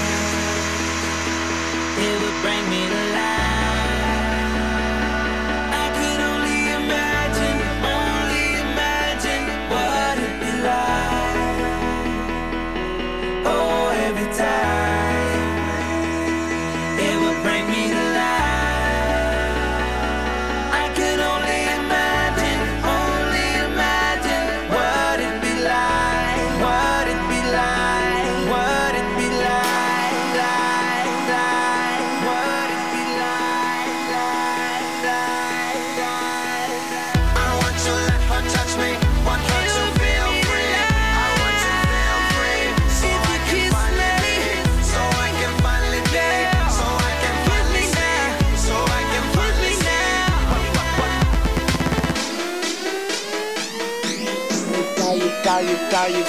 Speaker 28: It would bring me to life.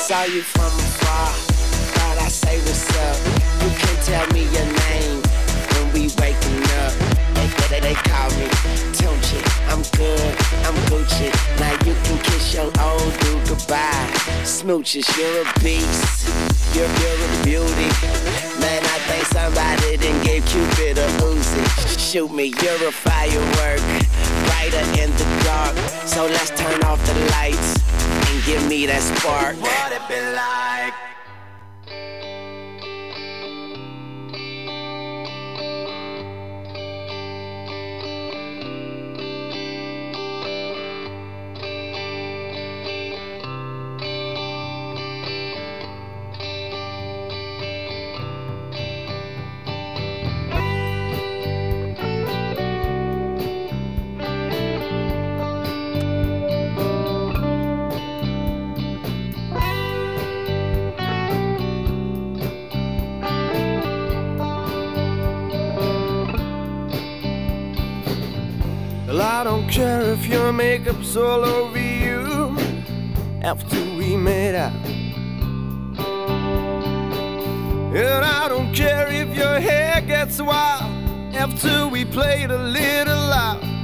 Speaker 19: Saw you, from afar. Thought I say what's up. You can tell me your name when we waking up. They, they, they call me Tunchi. I'm good, I'm Gucci. Now you can kiss your old dude goodbye. Smooches, you're a beast. You're, you're a beauty. Man, I think somebody done gave Cupid a Uzi. Shoot me, you're a firework. Brighter in the dark. So let's turn off the lights and give me that spark.
Speaker 28: What it be like?
Speaker 29: Your makeup's all over you after we made out. And I don't care if your hair gets wild after we played a little loud.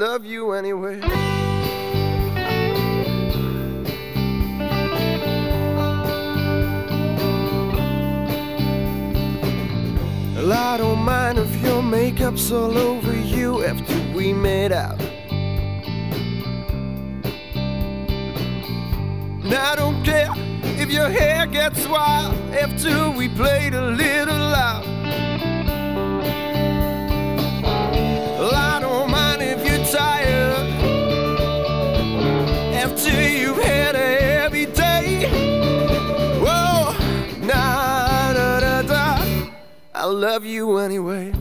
Speaker 29: Love you anyway. Well, I don't mind if your makeup's all over you after we made out. And I don't care if your hair gets wild after we played a little loud. After you've had a heavy day. Whoa, nah, da, da, da. I love you anyway.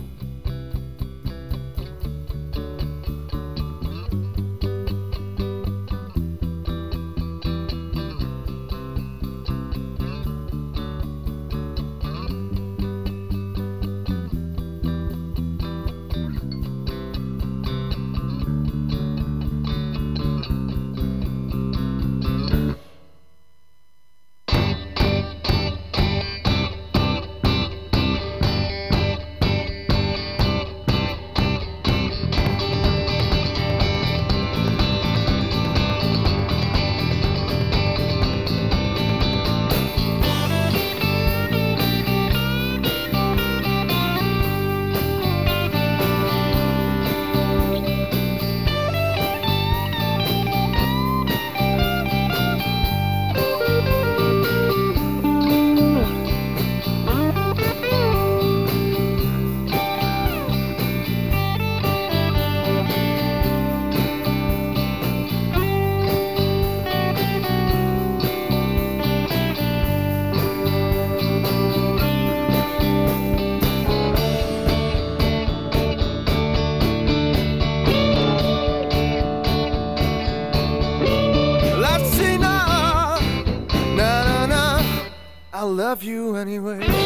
Speaker 4: love you anyway.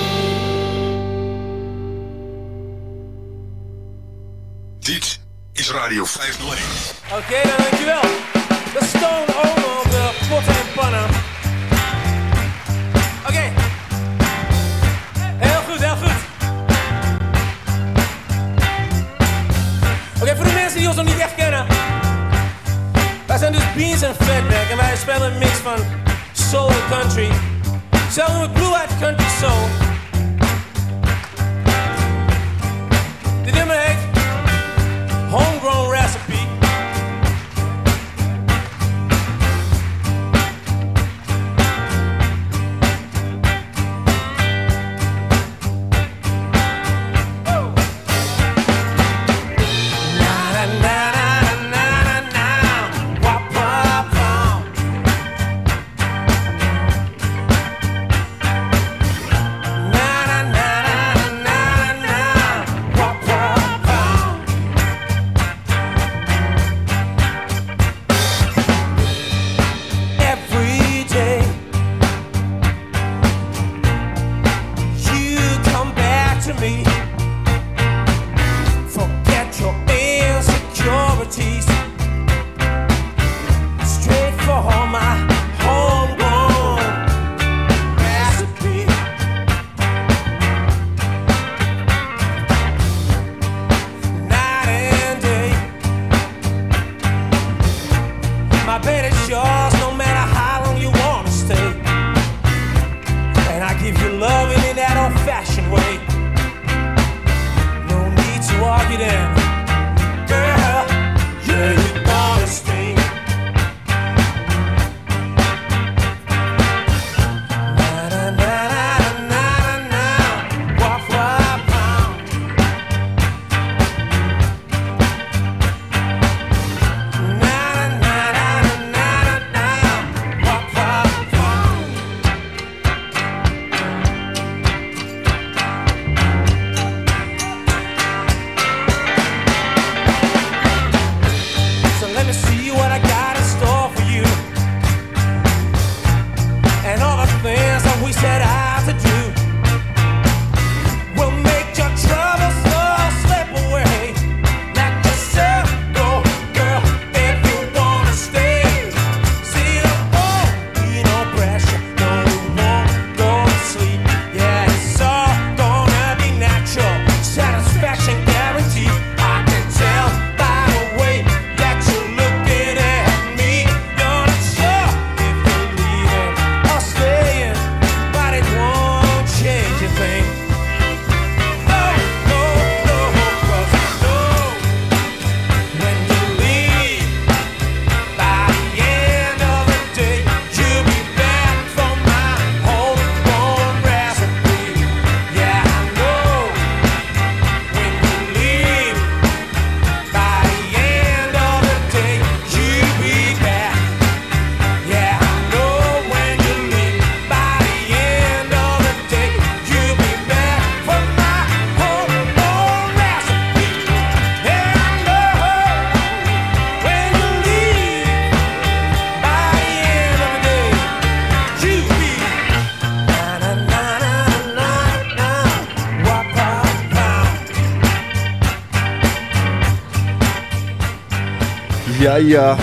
Speaker 6: Ja.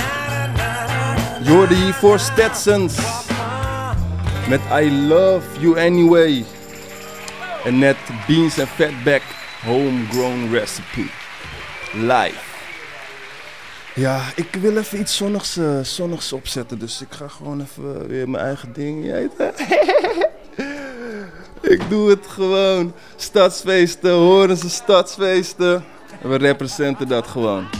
Speaker 6: Jordi voor Stetsons. Met I Love You Anyway. En net Beans en Fatback. Homegrown Recipe. Live. Ja, ik wil even iets zonnigs, eh, zonnigs opzetten. Dus ik ga gewoon even weer mijn eigen ding. eten. ik doe het gewoon. Stadsfeesten, Horense stadsfeesten. We representen dat gewoon.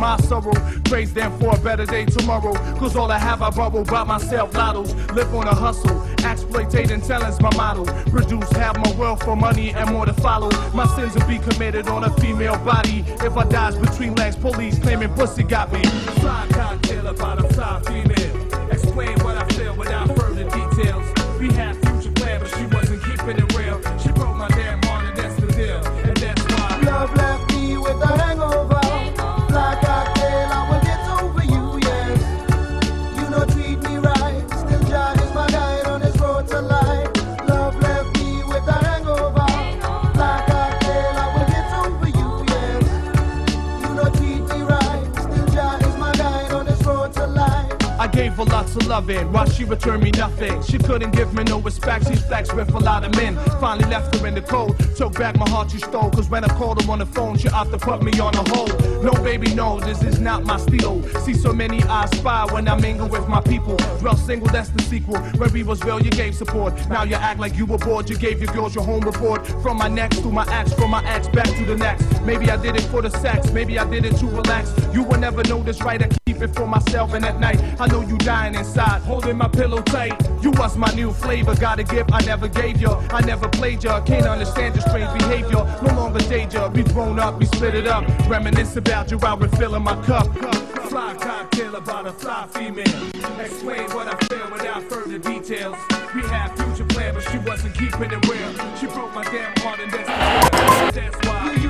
Speaker 30: my sorrow, praise them for a better day tomorrow. Cause all I have, I borrow by myself. Lottos, live on a hustle. Exploitating talent's my model. Produce half my wealth for money and more to follow. My sins will be committed on a female body. If I dies between legs, police claiming pussy got me. Fly cocktail about a fly female. Explain what I feel without further details. Loving, while she returned me nothing. She couldn't give me no respect, she's flexed with a lot of men. Finally left her in the cold, took back my heart she stole. Cause when I called her on the phone, she opted to put me on a hold. No baby, no, this is not my stilo. See so many eyes spy when I mingle with my people. Well, single, that's the sequel. Where we was real, you gave support. Now you act like you were bored, you gave your girls your home report. From my next to my ex, from my ex back to the next. Maybe I did it for the sex, maybe I did it to relax. You will never know this right, It for myself. And at night, I know you dying inside, holding my pillow tight. You was my new flavor, got a gift I never gave you. I never played you, can't understand your strange behavior. No longer danger, we thrown up, we split it up. Reminisce about you while refilling my cup. Fly cocktail about a fly female. Explain what I feel without further details. We had future plans, but she wasn't keeping it real. She broke my damn heart, and that's, that's why.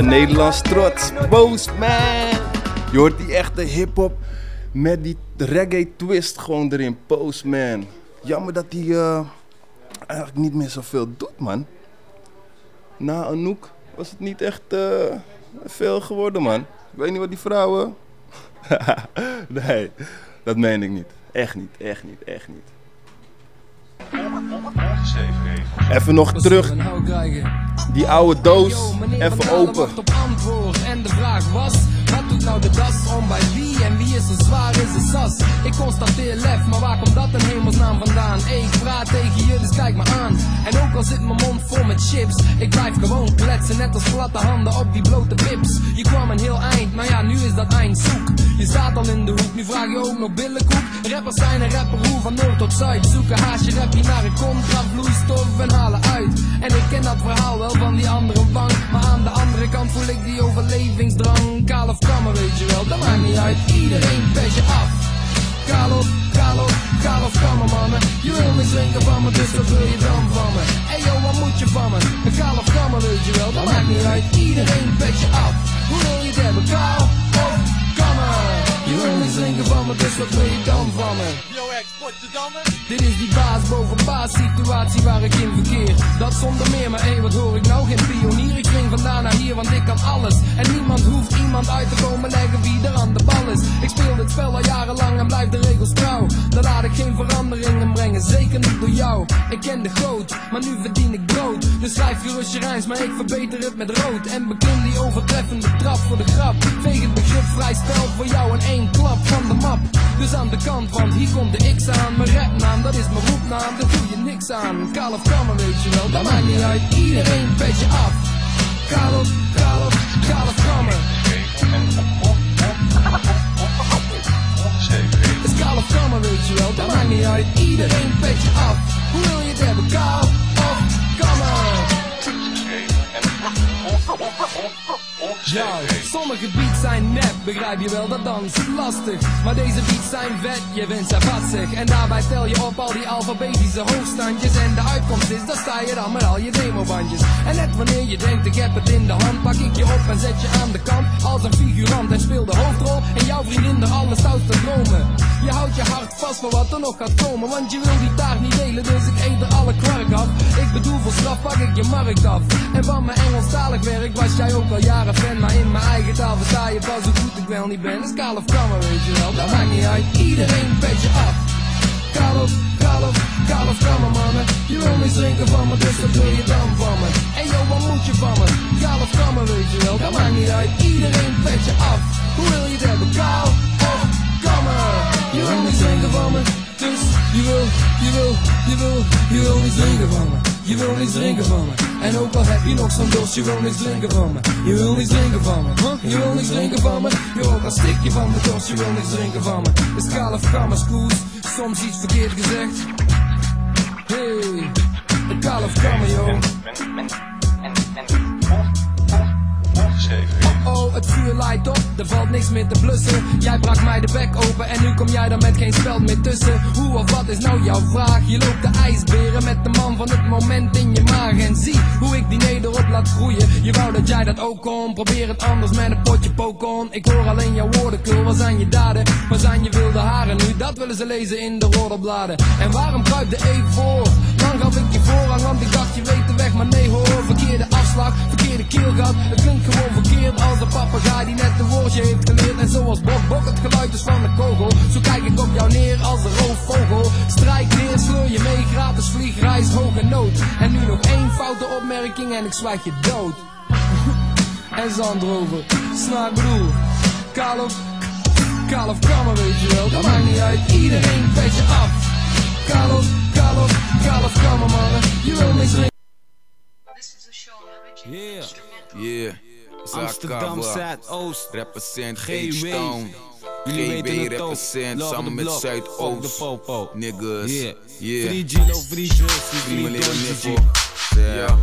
Speaker 6: Nederlands trots. Postman. Je hoort die echte hip-hop met die reggae twist gewoon erin. Postman. Jammer dat hij eh, eigenlijk niet meer zoveel doet, man. Na Anouk was het niet echt eh, veel geworden, man. Ik weet niet wat die vrouwen. nee, dat meen ik niet. Echt niet, echt niet, echt niet. Even nog terug. Die oude doos. Even open.
Speaker 31: Wat doet nou de das om bij wie en wie is er zwaar? Is de sas? Ik constateer lef, maar waar komt dat in hemelsnaam vandaan? Ik praat tegen je, dus kijk me aan. En ook al zit mijn mond vol met chips Ik blijf gewoon kletsen, net als platte handen op die blote pips. Je kwam een heel eind, maar ja, nu is dat eind zoek Je staat al in de hoek, nu vraag je ook nog billenkoek. Rappers zijn een rapper, hoe van noord tot zuid? Zoeken haasje rapje naar een contra, vloeistof en halen uit. En ik ken dat verhaal wel van die andere bank Maar aan de andere kant voel ik die overlevingsdrang of kammer, weet je wel, dat maakt niet uit Iedereen pet je af op, kaal of kammen mannen. Je wil niet drinken van me, dus wat wil je dan van me? Hey yo, wat moet je van me? Een of kammen weet je wel, dat maakt niet uit. Iedereen petje af. Hoe wil je het hebben? Kaal? Je niet drinken van me, dus wat wil je dan van me?
Speaker 32: Yo, ex.
Speaker 31: Dit is die baas boven baas situatie waar ik in verkeer. Dat zonder meer, maar hé, wat hoor ik nou? Geen pionier, ik spring vandaan naar hier, want ik kan alles. En niemand hoeft iemand uit te komen leggen wie er aan de bal is. Ik speel dit spel al jarenlang en blijf de regels trouw. Dan laat ik geen veranderingen brengen, zeker niet door jou. Ik ken de goot, maar nu verdien ik brood. Dus schrijf je rusje rijms, maar ik verbeter het met rood. En beklim die overtreffende trap voor de grap. Veeg het begrip vrij spel voor jou in één klap van de map. Dus aan de kant, want hier komt de X aan. Mijn rapnaam, dat is mijn roepnaam, daar doe je niks aan. Kaal of kammen, weet je wel, dat maakt niet uit. Iedereen petje af. Kaal of, kaal of, kaal of kammen. Het is kaal of kammen, weet je wel, dat maakt niet uit. Iedereen petje af. Hoe wil je het hebben, kaal of kammen? Sommige beats zijn nep, begrijp je wel, dat dan is lastig. Maar deze beats zijn vet, je bent vatzig. En daarbij tel je op al die alfabetische hoofdstandjes. En de uitkomst is, daar sta je dan met al je demobandjes. En net wanneer je denkt, ik heb het in de hand, pak ik je op en zet je aan de kant. Als een figurant en speel de hoofdrol. En jouw vriendin de allerstoutste dromen. Je houdt je hart vast voor wat er nog gaat komen. Want je wil die taart niet delen, dus ik eet er alle kwark af. Ik bedoel, voor straf pak ik je markt af. En van mijn Engelstalig werk was jij ook al jaren Maar in mijn eigen taal versta je pas hoe goed ik wel niet ben. Dus kaal of kammen, weet je wel, dat maakt niet uit. Iedereen petje af. Kaal of, kaal of, kaal of kammen, mannen. Je wil niet drinken van me, dus wat wil je dan van me? En yo, wat moet je van me? Kaal of kammen, weet je wel, dat maakt niet uit. Iedereen petje af. Hoe wil je het hebben? Kaal of kammen? Je wil niet drinken van me. Dus je wil, je wil, je wil, je wil niet drinken van me. Je wil niets drinken van me. En ook al heb je nog zo'n dorst, je wil niets drinken van me. Je wil niets drinken van me. Huh? Je wil niets drinken van me. Je ook al stik je van de dorst, je wil niets drinken van me. De schaal of koers, soms iets verkeerd gezegd. Hey, de kaal of joh. Oh, het vuur light op, er valt niks meer te blussen. Jij brak mij de bek open en nu kom jij er met geen speld meer tussen. Hoe of wat is nou jouw vraag? Je loopt de ijsberen met de man van het moment in je maag. En zie hoe ik die nederop laat groeien. Je wou dat jij dat ook kon, probeer het anders met een potje pokon. Ik hoor alleen jouw woorden, kul, waar zijn je daden? Waar zijn je wilde haren nu? Dat willen ze lezen in de roddelbladen. En waarom kruipt de E voor? Lang gaf ik je voorrang, want ik dacht je weet de weg, maar nee hoor. Verkeerde afslag, verkeerde keelgat. Het klinkt gewoon verkeerd als een papegaai die net een woordje heeft geleerd. En zoals Bok Bok het geluid is van de kogel. Zo kijk ik op jou neer als een roofvogel. Strijk neer, sleur je mee, gratis vlieg, reis hoog en nood. En nu nog één foute opmerking en ik zwijg je dood. en zandrover, snaak bedoel. Kaal of, kaal of kammen weet je wel, dat maakt niet uit. Iedereen petje af. Kaal of, kaal of, kaal of kammen mannen. Je wil drinken.
Speaker 33: Yeah.
Speaker 34: Yeah.
Speaker 33: Amsterdam. Zuidoost.
Speaker 34: Represent
Speaker 33: GW. Jullie weten
Speaker 34: GB
Speaker 33: het ook.
Speaker 34: samen met Zuidoost. Niggas.
Speaker 33: Yeah.
Speaker 34: Yeah.
Speaker 33: Free Gilo, free Justy,
Speaker 34: Free.
Speaker 33: Gigi.
Speaker 34: Ja.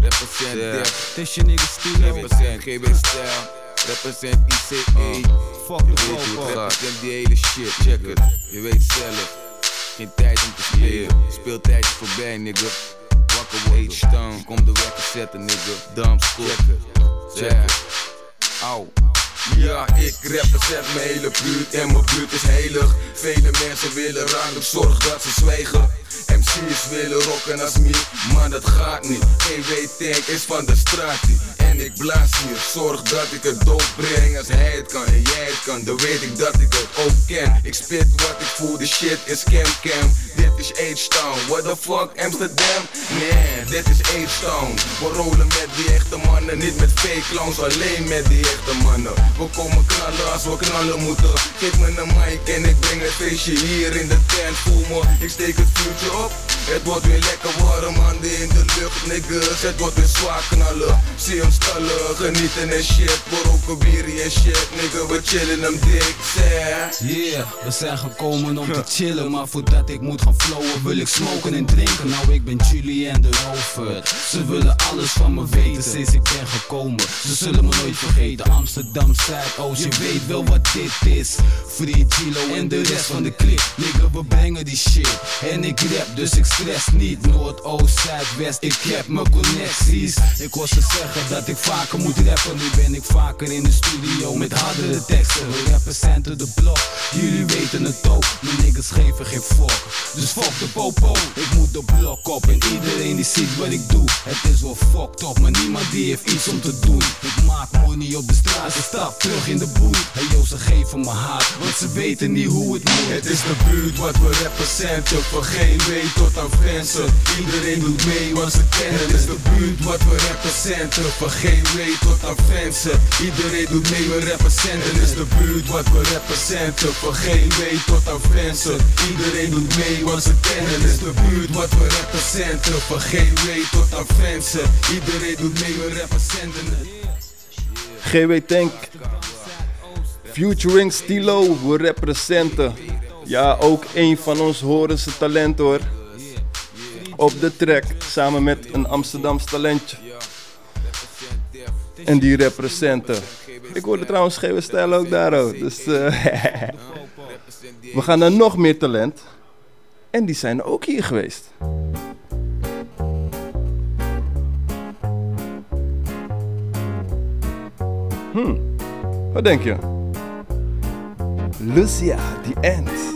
Speaker 34: Represent
Speaker 33: Yeah.
Speaker 34: Def.
Speaker 33: This your nigga Stilo.
Speaker 34: Represent GB Style. Represent ICE.
Speaker 33: Fuck the popo.
Speaker 34: Represent die hele shit. Check het. Je weet zelf. Geen tijd om te spelen. Speeltijd is voorbij, nigga. Wakker worden. H-Town. Kom de wekker zetten, nigga. Check het. Check het. Au.
Speaker 35: Ja, ik represent mijn hele buurt en mijn buurt is heilig. Vele mensen willen ik zorg dat ze zwijgen. MC's willen rocken als me, maar dat gaat niet. GW Tank is van de straat. Ik blaas hier, zorg dat ik het doodbreng als hij het kan en jij het kan. Dan weet ik dat ik het ook ken. Ik spit wat ik voel, de shit is cam cam. Dit is H-Town, what the fuck Amsterdam? Nee, dit is H-Town. We rollen met die echte mannen, niet met fake clowns, alleen met die echte mannen. We komen knallen als we knallen moeten. Geef me een mic en ik breng het feestje hier in de tent. Voel me, ik steek het vuurtje op.
Speaker 34: Het wordt weer lekker warm, handen in de lucht, niggas. Het wordt weer zwaar knallen. Zie ons stallen, genieten en shit. We roken bierie en shit, nigga. We chillen hem dik, zeg.
Speaker 33: Yeah, we zijn gekomen om te chillen Maar voordat ik moet gaan flowen wil ik smoken en drinken Nou ik ben Julian de Rover Ze willen alles van me weten sinds ik ben gekomen Ze zullen me nooit vergeten Amsterdam Zuidoost Je weet wel wat dit is Free Gilo en de rest van de clip Nigga we brengen die shit En ik rap dus ik stress niet Noord, Oost, Zuid, West Ik heb mijn connecties. Ik hoor ze zeggen dat ik vaker moet rappen. Nu ben ik vaker in de studio met hardere teksten. We representen de blok Jullie weten het ook, mijn niggas geven geen fuck. Dus fuck de popo, ik moet de blok op En iedereen die ziet wat ik doe. Het is wel fucked up, maar niemand die heeft iets om te doen. Ik maak money op de straat, ik stap terug in de boot Hey yo, ze geven me haat, want ze weten niet hoe het moet.
Speaker 34: Het is de buurt wat we representen. Van GW tot aan Iedereen doet mee want ze kennen Het is de buurt wat we representen. Van GW tot aan Fransen Iedereen doet mee, we representen. Het is de buurt wat we representen. Van GW tot aan Fransen Iedereen doet mee want ze kennen Het is de buurt wat we representen. Van GW tot aan Fransen Iedereen doet mee, we representen.
Speaker 28: GW Tank. Futuring Stilo, we representen. Ja, ook een van ons Horense talent hoor. Op de track, samen met een Amsterdams talentje. En die representen. Ik hoorde trouwens GW Stijl ook daar ook. Dus eh, we gaan naar nog meer talent. En die zijn ook hier geweest. Hmm, wat denk je? Lucia, the Ant.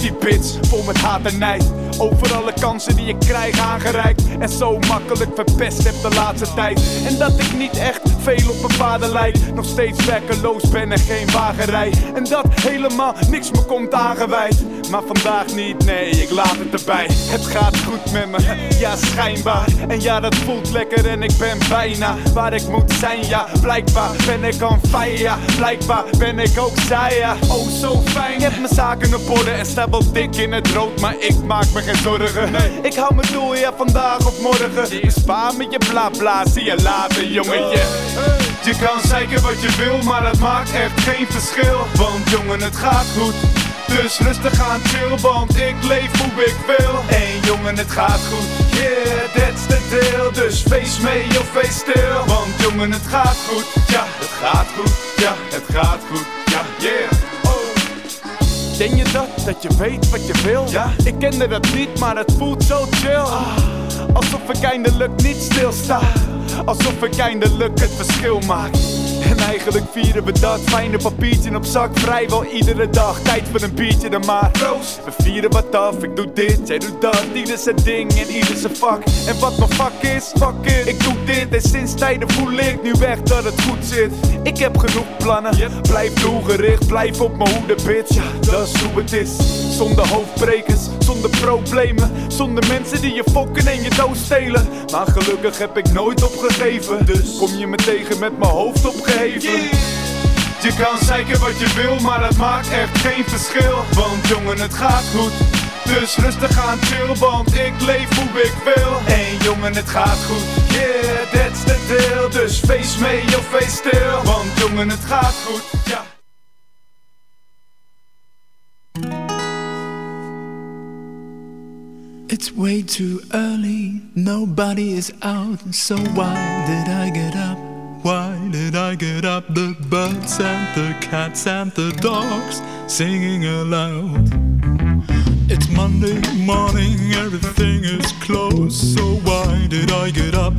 Speaker 8: Die bitch, vol met haat en nijd. Over alle kansen die ik krijg aangereikt en zo makkelijk verpest heb de laatste tijd. En dat ik niet echt veel op mijn vader lijk, nog steeds werkeloos ben en geen wagen rij. En dat helemaal niks me komt aangewijd. Maar vandaag niet, nee, ik laat het erbij. Het gaat goed met me, ja schijnbaar. En ja, dat voelt lekker en ik ben bijna waar ik moet zijn, ja. Blijkbaar ben ik on fire, ja. Blijkbaar ben ik ook saai, ja. Oh, zo fijn. Ik heb mijn zaken op orde en sta wel dik in het rood, maar ik maak me geen zorgen. Ik hou me doel, ja, vandaag of morgen. Dus spaar me je bla bla, zie je later, jongetje. Je kan zeiken wat je wil, maar dat maakt echt geen verschil. Want jongen, het gaat goed. Dus rustig aan chill, want ik leef hoe ik wil. En jongen het gaat goed, yeah, that's the deal. Dus feest mee of feest stil. Want jongen het gaat goed, ja het gaat goed, ja het gaat goed, ja yeah. Oh. Ken je dat, dat je weet wat je wil? Ja? Ik kende dat niet, maar het voelt zo chill. Alsof ik eindelijk niet stilsta. Alsof ik eindelijk het verschil maak eigenlijk vieren we dat. Fijne papiertje op zak, vrijwel iedere dag. Tijd voor een biertje dan maar. We vieren wat af. Ik doe dit, jij doet dat. Ieder zijn ding en ieder zijn vak. En wat mijn vak is, fuck it. Ik doe dit. En sinds tijden voel ik nu echt dat het goed zit. Ik heb genoeg plannen. Blijf doelgericht, blijf op mijn hoede bitch. Ja, dat is hoe het is. Zonder hoofdbrekers, zonder problemen. Zonder mensen die je fokken en je dood stelen. Maar gelukkig heb ik nooit opgegeven. Dus? Kom je me tegen met mijn hoofd opgeheven Je kan zeiken wat je wil, maar dat maakt echt geen verschil. Want jongen het gaat goed. Dus rustig aan chill, want ik leef hoe ik wil. En jongen het gaat goed, yeah, that's the deal. Dus feest mee of feest stil, want jongen het gaat goed, ja.
Speaker 36: It's way too early, nobody is out, so why did I get up? Why did I get up? The birds and the cats and the dogs singing aloud. It's Monday morning, everything is closed, so why did I get up?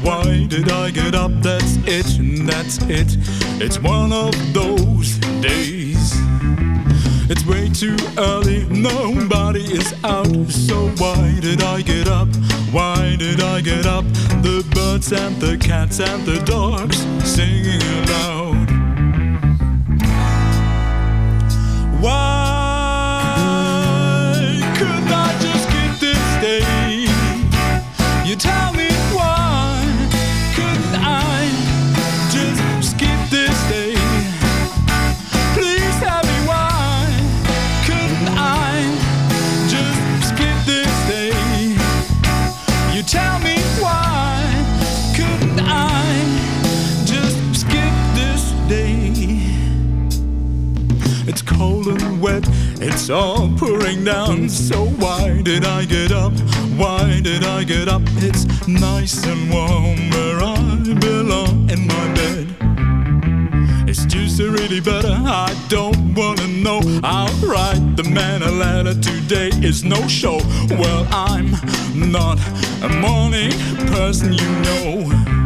Speaker 36: Why did I get up? That's it, and that's it. It's one of those days. It's way too early, nobody is out. So why did I get up? Why did I get up? The birds and the cats and the dogs singing aloud. Why it's all pouring down. So why did I get up? Why did I get up? It's nice and warm where I belong in my bed. It's just really better. I don't wanna know. I'll write the man a letter today. Is no show. Well, I'm not a morning person, you know.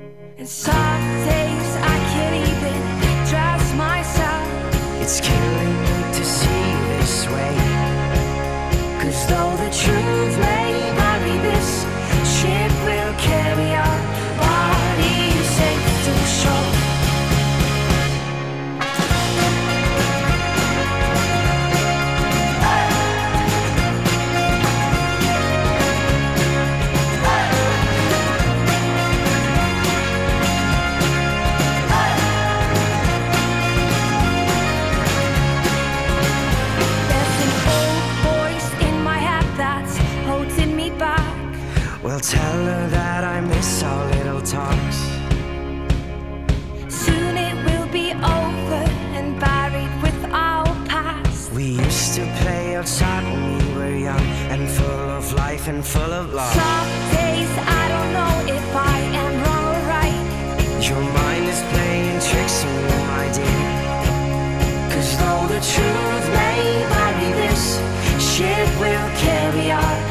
Speaker 37: truth may vary this. Ship will carry on.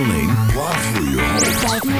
Speaker 36: 101. Klaar voor Your hoofd.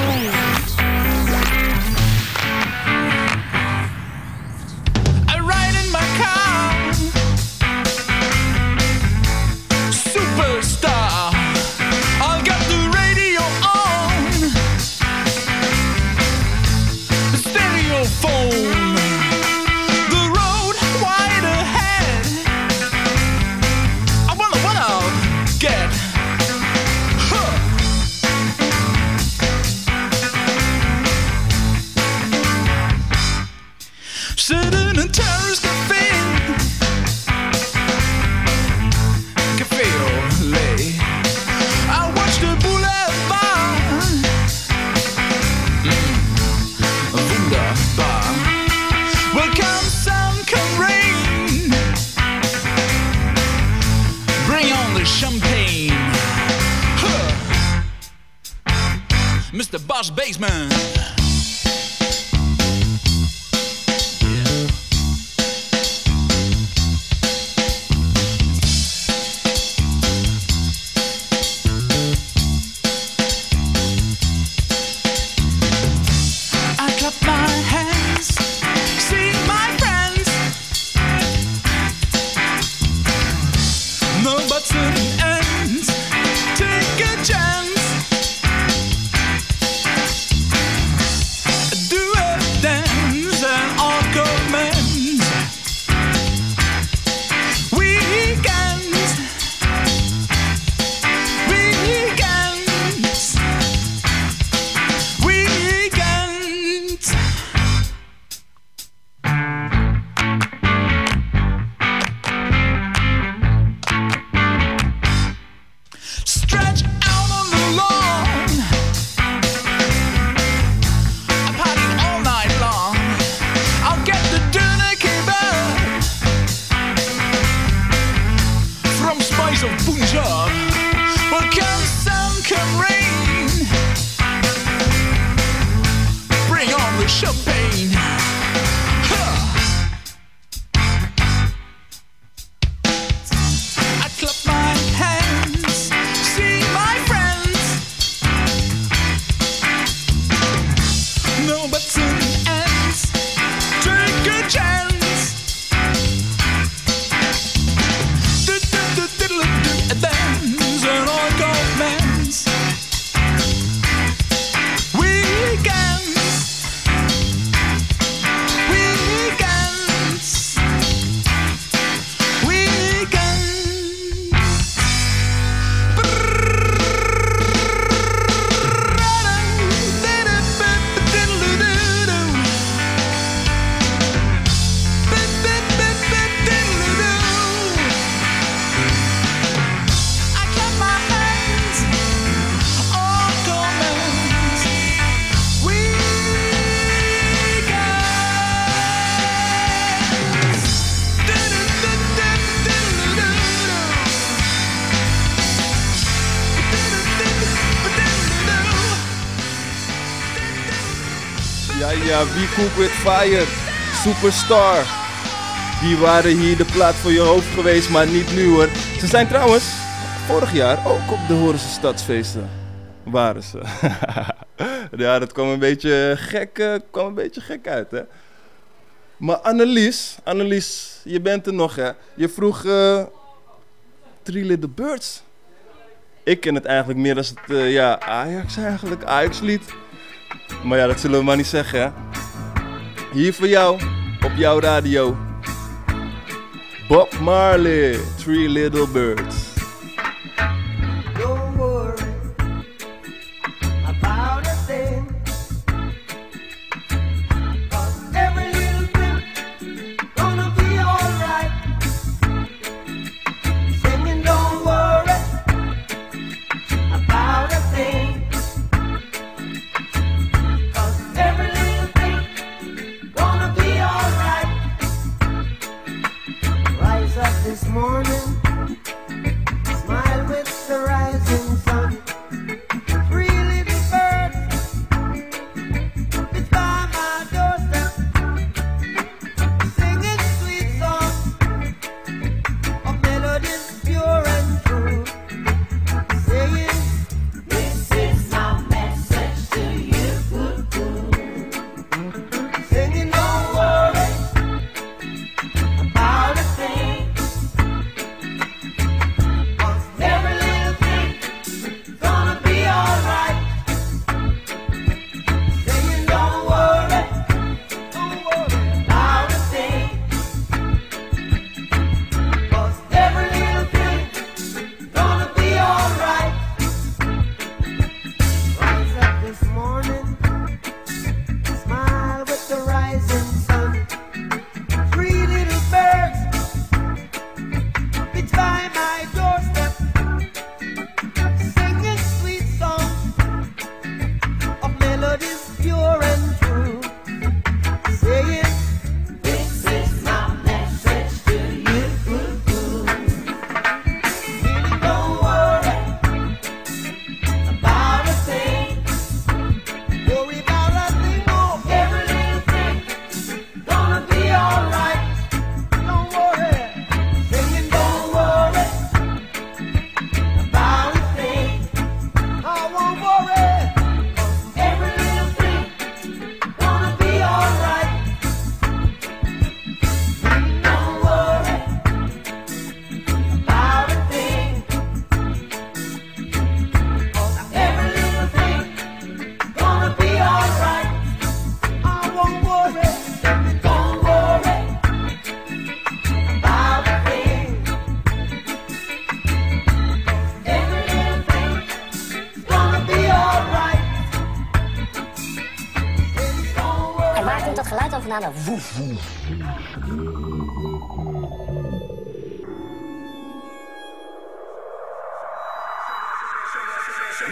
Speaker 6: With Fire, Superstar. Die waren hier de plaat voor je hoofd geweest, maar niet nu hoor. Ze zijn trouwens vorig jaar ook op de Horense Stadsfeesten. Waren ze. ja, dat kwam een beetje gek, eh, kwam een beetje gek uit hè. Maar Annelies, Annelies, je bent er nog hè. Je vroeg eh Three Little Birds. Ik ken het eigenlijk meer als het, eh, ja, Ajax eigenlijk, Ajax lied. Maar ja, dat zullen we maar niet zeggen, hè. Hier voor jou, op jouw radio. Bob Marley, Three Little Birds.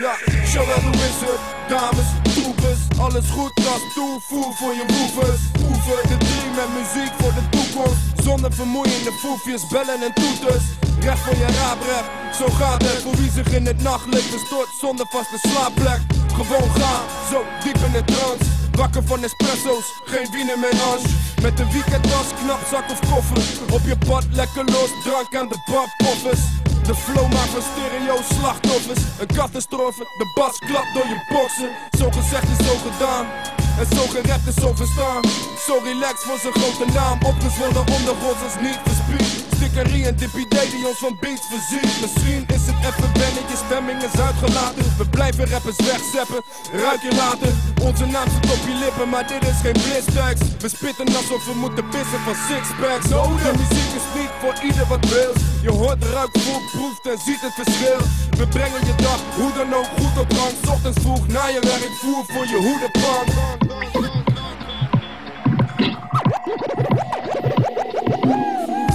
Speaker 17: Ja, de Wizard, dames, troepers, alles goed als toevoer voor je woevers. Oever de dream en muziek voor de toekomst. Zonder vermoeiende foefjes, bellen en toeters. Recht voor je raaprep, zo gaat het. Voor wie zich in het nachtleven stort zonder vaste slaapplek. Gewoon gaan, zo diep in de trance. Wakker van espresso's, geen wiener meer hans. Met een weekendtas, knap zak of koffer. Op je pad lekker los, drank aan de badpoffers. De flow maakt van stereo slachtoffers. Een catastrofe, de bas klapt door je boksen. Zo gezegd is zo gedaan. En zo gerecht is zo verstaan. Zo relaxed voor zijn grote naam. Opgezwollen ondergronds is niet verspied. Stickerie en DPD die ons van beats voorziet. Misschien is het even wennen, je stemming is uitgelaten. We blijven rappers wegzeppen, ruik je later. Onze naam zit op je lippen, maar dit is geen blitztekst. We spitten alsof we moeten pissen van sixpacks. De muziek is niet voor ieder wat wil. Je hoort, ruikt, voelt, proeft en ziet het verschil. We brengen je dag, hoe dan ook, goed op gang. Ochtends vroeg na je werk, voer voor je hoedenplank.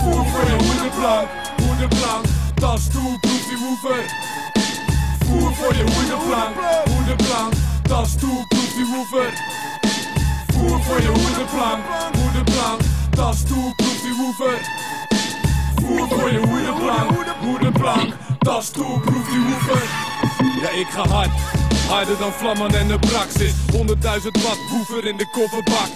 Speaker 17: Voer voor je hoedenplank, hoedenplank. Tas toe, proef die woever. Voer voor je hoedenplank, hoedenplank. Tas toe, proef die. Voor je hoedenplank, hoedenplank. Tas toe, proef die woever. Voer voor je hoedenplank, hoedenplank. Tas toe, proef die woever. Ja, ik ga hard.
Speaker 18: Harder dan vlammen en de praxis 100.000 watt boever in de kofferbak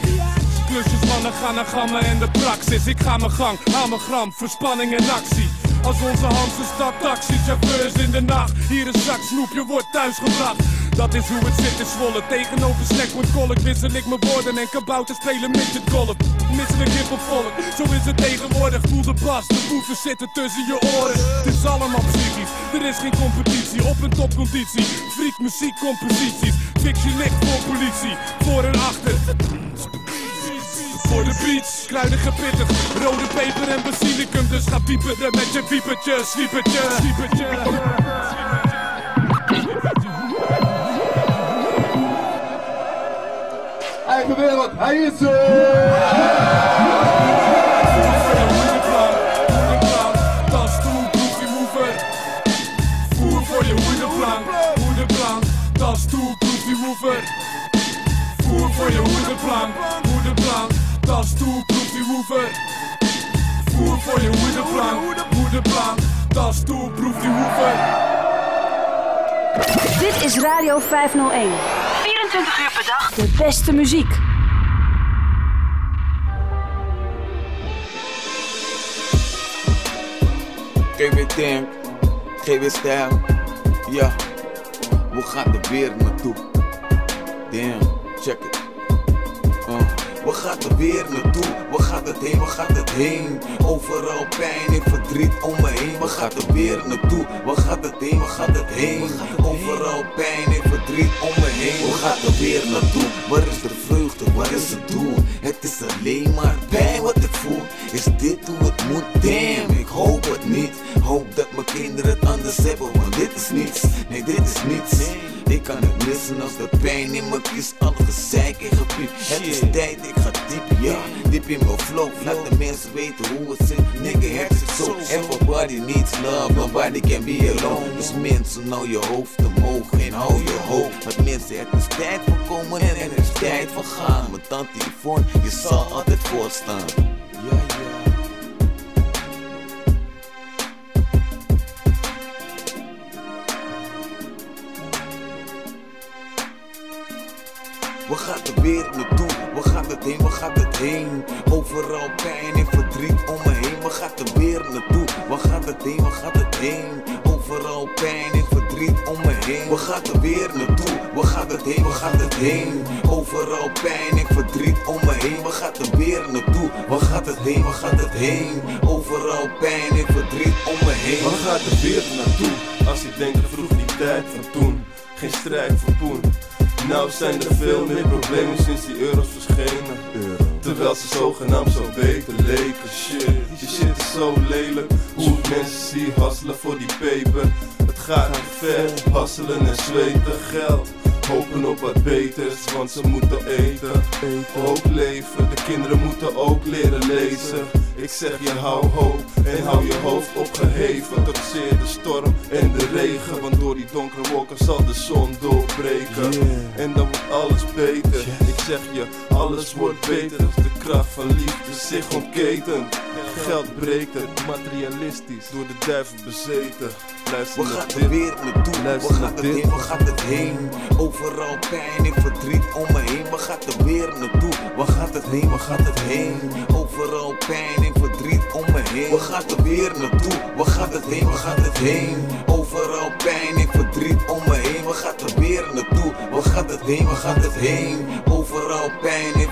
Speaker 18: Klusjes mannen gaan naar gammen en de praxis Ik ga mijn gang, haal mijn gram, verspanning en actie als onze Hamse stad taxichauffeurs in de nacht Hier een zak snoep, je wordt thuisgebracht Dat is hoe het zit in Zwolle Tegenover Snackwood Kolk wissel ik mijn woorden En kabouter spelen midget golf. Misselijk op volk, zo is het tegenwoordig. Voel de bas, de boeven zitten tussen je oren. Het is allemaal psychisch, er is geen competitie. Op een topconditie, freak muziek composities. Fiction ligt voor politie, voor en achter. Voor de beats, kruidige pittig, rode peper en basilicum Dus ga pieperen met je piepertje, sliepertje, sliepertje
Speaker 38: Eigen wereld, hij is er!
Speaker 18: Voor je hoedenplank, hoedenplank Tas toe, proefie mover Voer voor je hoedenplank, hoedenplank Tas toe, proefie mover Voer voor je hoedenplank, hoedenplank Tas toe, proefie mover
Speaker 37: Dit is Radio 501. 24 uur per dag. De beste muziek.
Speaker 34: Geef weer denk, geef weer stijl. Ja, hoe gaat de wereld naartoe? Damn, check it. Waar gaat de wereld naartoe? Waar gaat het heen? Waar gaat het heen? Overal pijn en verdriet om me heen. Waar gaat de wereld naartoe? Waar gaat het heen? Waar gaat het heen? Overal pijn en verdriet om me heen. Waar gaat de wereld naartoe? Waar is de vreugde? Waar is het doel? Het is alleen maar pijn wat ik voel. Is dit hoe het moet? Damn, ik hoop het niet. Hoop dat mijn kinderen het anders hebben, want dit is niets. Nee, dit is niets. Ik kan het missen als de pijn in mijn kist, alle gezeik en gepiep. Het is tijd, ik ga diep, ja, diep in mijn flow. Laat de mensen weten hoe het zit, nigga, het zit zo. Everybody needs love, nobody can be alone. Dus mensen, nou je hoofd omhoog en hou je hoop. Want mensen, het is tijd voor komen en het is tijd voor gaan. Mijn tante Yvonne, je zal altijd voorstaan. Ja, ja. Waar gaat de wereld naartoe? Waar gaat het heen? Waar gaat het heen? Overal pijn en verdriet om me heen. Waar gaat de wereld naartoe? Waar gaat het heen? Waar gaat het heen? Overal pijn en verdriet om me heen. Waar gaat de wereld naartoe? Waar gaat het heen? Waar gaat het heen? Overal pijn en verdriet om me heen. Waar gaat de wereld naartoe? Waar gaat het heen? Waar gaat het heen? Overal pijn en verdriet om me heen.
Speaker 6: Waar gaat de wereld naartoe? Als ik denk aan vroeg die tijd van toen. Geen strijd voor poen. Nou zijn er veel meer problemen sinds die euro's verschenen. Terwijl ze zogenaamd zo beter leken. Shit, die shit is zo lelijk. Hoe ik mensen zie hasselen voor die peper. Het gaat te ver, hasselen en zweten geld. Hopen op wat beters, want ze moeten eten. Ook leven, de kinderen moeten ook leren lezen. Ik zeg je hou hoop en hou je hoofd opgeheven. Tot zeer de storm en de regen. Want door die donkere wolken zal de zon doorbreken. En dan wordt alles beter. Ik zeg je, alles wordt beter als de kracht van liefde zich ontketent. Geld breekt het, materialistisch, door de duivel bezeten. Luister
Speaker 34: Waar gaat de wereld naartoe?
Speaker 6: Luister
Speaker 34: Waar gaat het heen? Waar gaat het heen? Overal pijn en verdriet om me heen. Waar gaat de wereld naartoe? Waar gaat het heen? Waar gaat het heen? Overal pijn en verdriet om me heen. Waar gaat de wereld naartoe? Waar gaat het heen? Waar gaat het heen? Overal pijn en verdriet om me heen. Waar gaat de wereld naartoe? Waar gaat het heen? Waar gaat het heen? Overal pijn en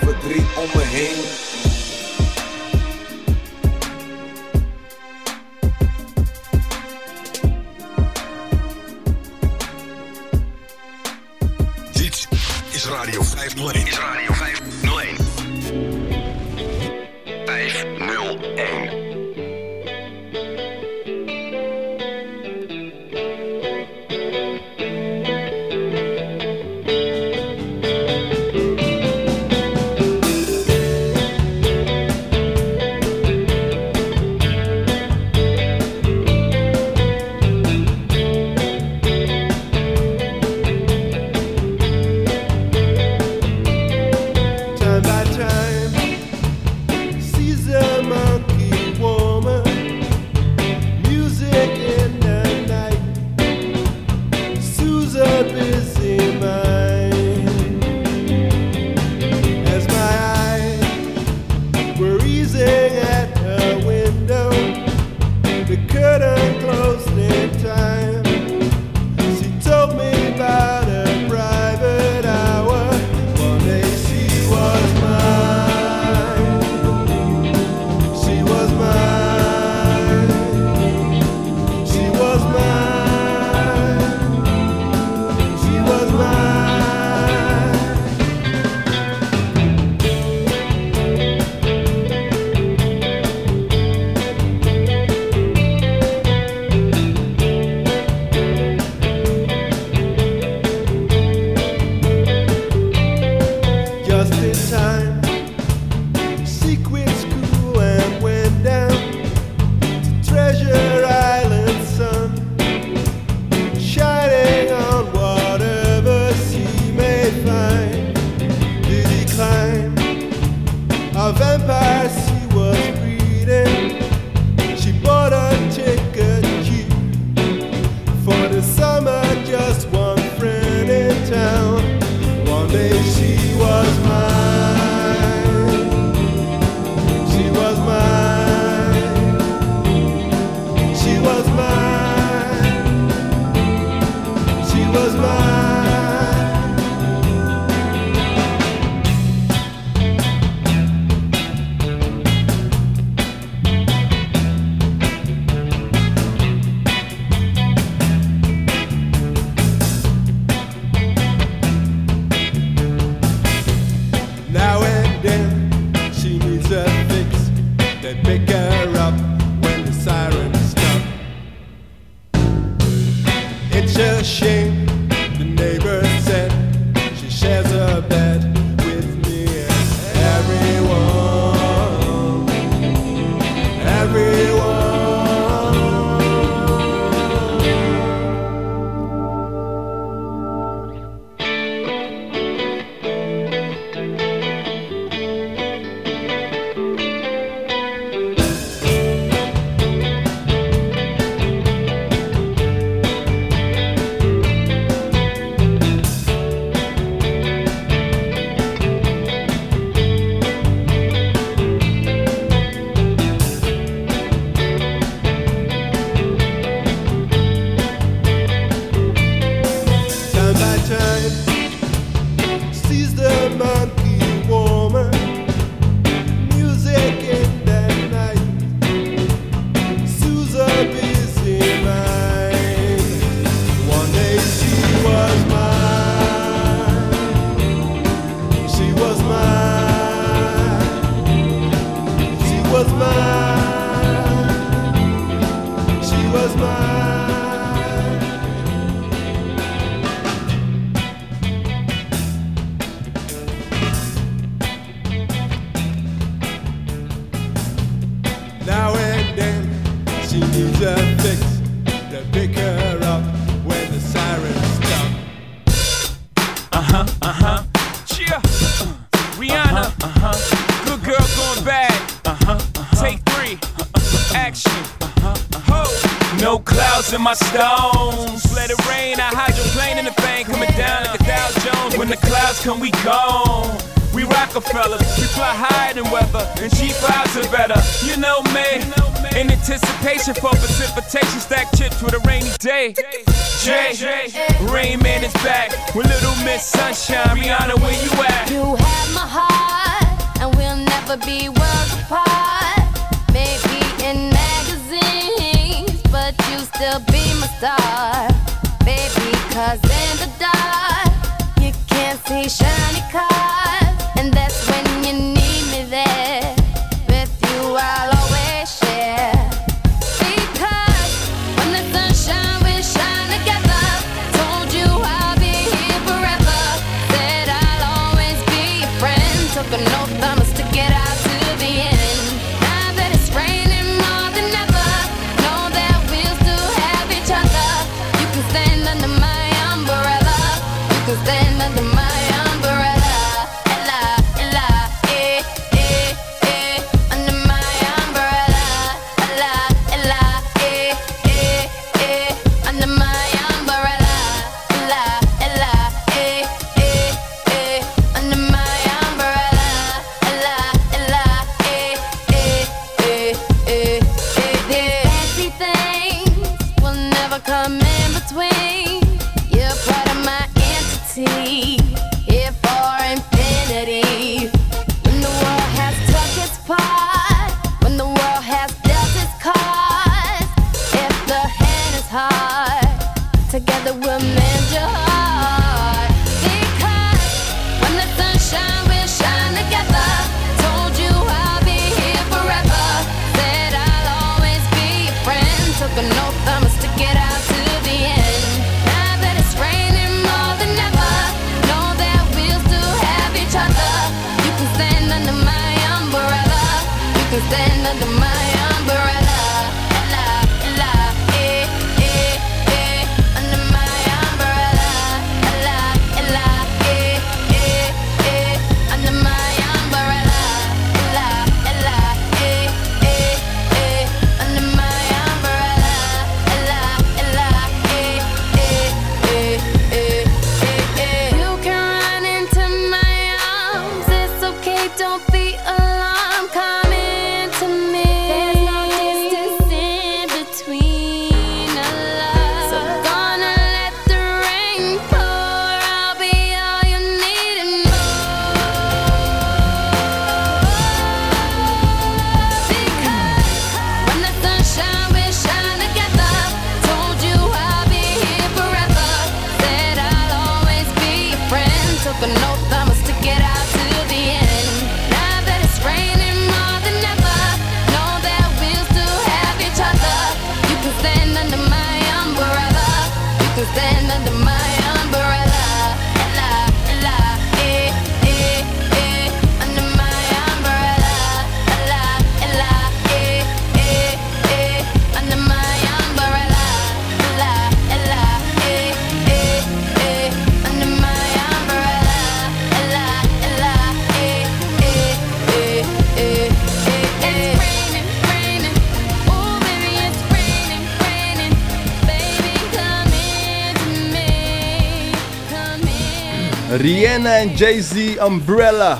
Speaker 6: Jay-Z Umbrella.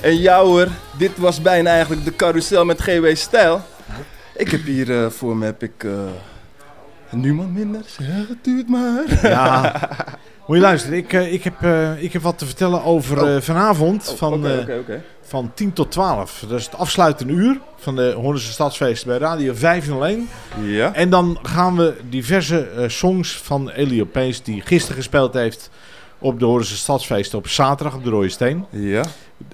Speaker 6: En jou hoor, dit was bijna eigenlijk de carousel met GW Stijl. Ik heb hier eh, voor me heb ik... Eh, uh, niemand minder, zeg het maar.
Speaker 39: Ja. Moet je luisteren, ik, eh, ik, heb, ik wat te vertellen over oh. vanavond
Speaker 6: oh,
Speaker 39: van,
Speaker 6: okay,
Speaker 39: van 10 tot 12. Dat is het afsluitende uur van de Hoornse Stadsfeest bij Radio 501.
Speaker 6: Ja.
Speaker 39: En dan gaan we diverse songs van Elio Pees die gisteren gespeeld heeft op de Horense Stadsfeesten op zaterdag op de Rode Steen.
Speaker 6: Ja.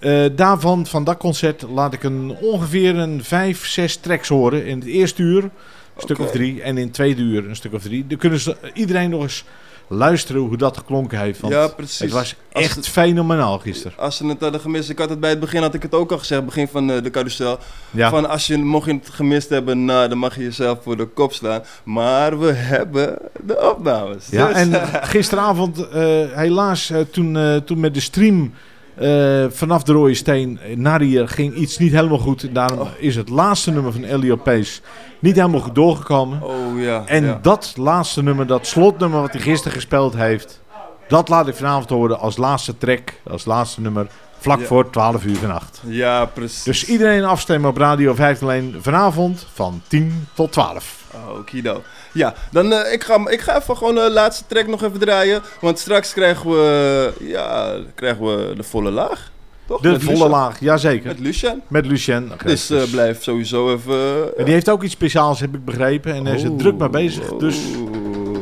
Speaker 39: Eh, daarvan, van dat concert, laat ik een, ongeveer een vijf, zes tracks horen. In het eerste uur een stuk of drie en in het tweede uur een stuk of drie. Dan kunnen ze iedereen nog eens luisteren hoe dat geklonken heeft. Want
Speaker 37: Ja, precies.
Speaker 39: Het was echt
Speaker 37: het-
Speaker 39: fenomenaal gisteren.
Speaker 37: Als ze het hadden gemist, ik had het bij het begin, had ik het ook al gezegd, begin van eh, de carousel.
Speaker 39: Ja.
Speaker 37: Van als je, mocht je het gemist hebben, nou, dan mag je jezelf voor de kop slaan. Maar we hebben de opnames.
Speaker 39: Ja,
Speaker 37: Dus,
Speaker 39: en gisteravond, eh, helaas, eh, toen, toen met de stream eh, vanaf de Rode Steen naar hier ging iets niet helemaal goed. Daarom
Speaker 37: Oh.
Speaker 39: is het laatste nummer van Elio Pace niet helemaal goed doorgekomen.
Speaker 37: Oh ja.
Speaker 39: En
Speaker 37: ja.
Speaker 39: dat laatste nummer, dat slotnummer wat hij gisteren gespeeld heeft, dat laat ik vanavond horen als laatste track, als laatste nummer, vlak
Speaker 37: Ja.
Speaker 39: voor 12 uur vannacht.
Speaker 37: Ja, precies.
Speaker 39: Dus iedereen afstemmen op Radio 501 vanavond van 10 tot 12.
Speaker 37: Okido. Ja, dan eh, ik, ga, ik ga even gewoon de laatste track nog even draaien. Want straks krijgen we, ja, krijgen we de volle laag. Toch?
Speaker 39: De
Speaker 37: Met
Speaker 39: volle
Speaker 37: Lucien.
Speaker 39: laag, jazeker.
Speaker 37: Met Lucien.
Speaker 39: Met Lucien.
Speaker 37: Dus eh, blijf sowieso even...
Speaker 39: En die heeft ook iets speciaals, heb ik begrepen. En daar is er
Speaker 37: Oeh.
Speaker 39: druk mee bezig. Dus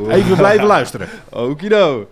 Speaker 39: even blijven luisteren.
Speaker 37: Okido.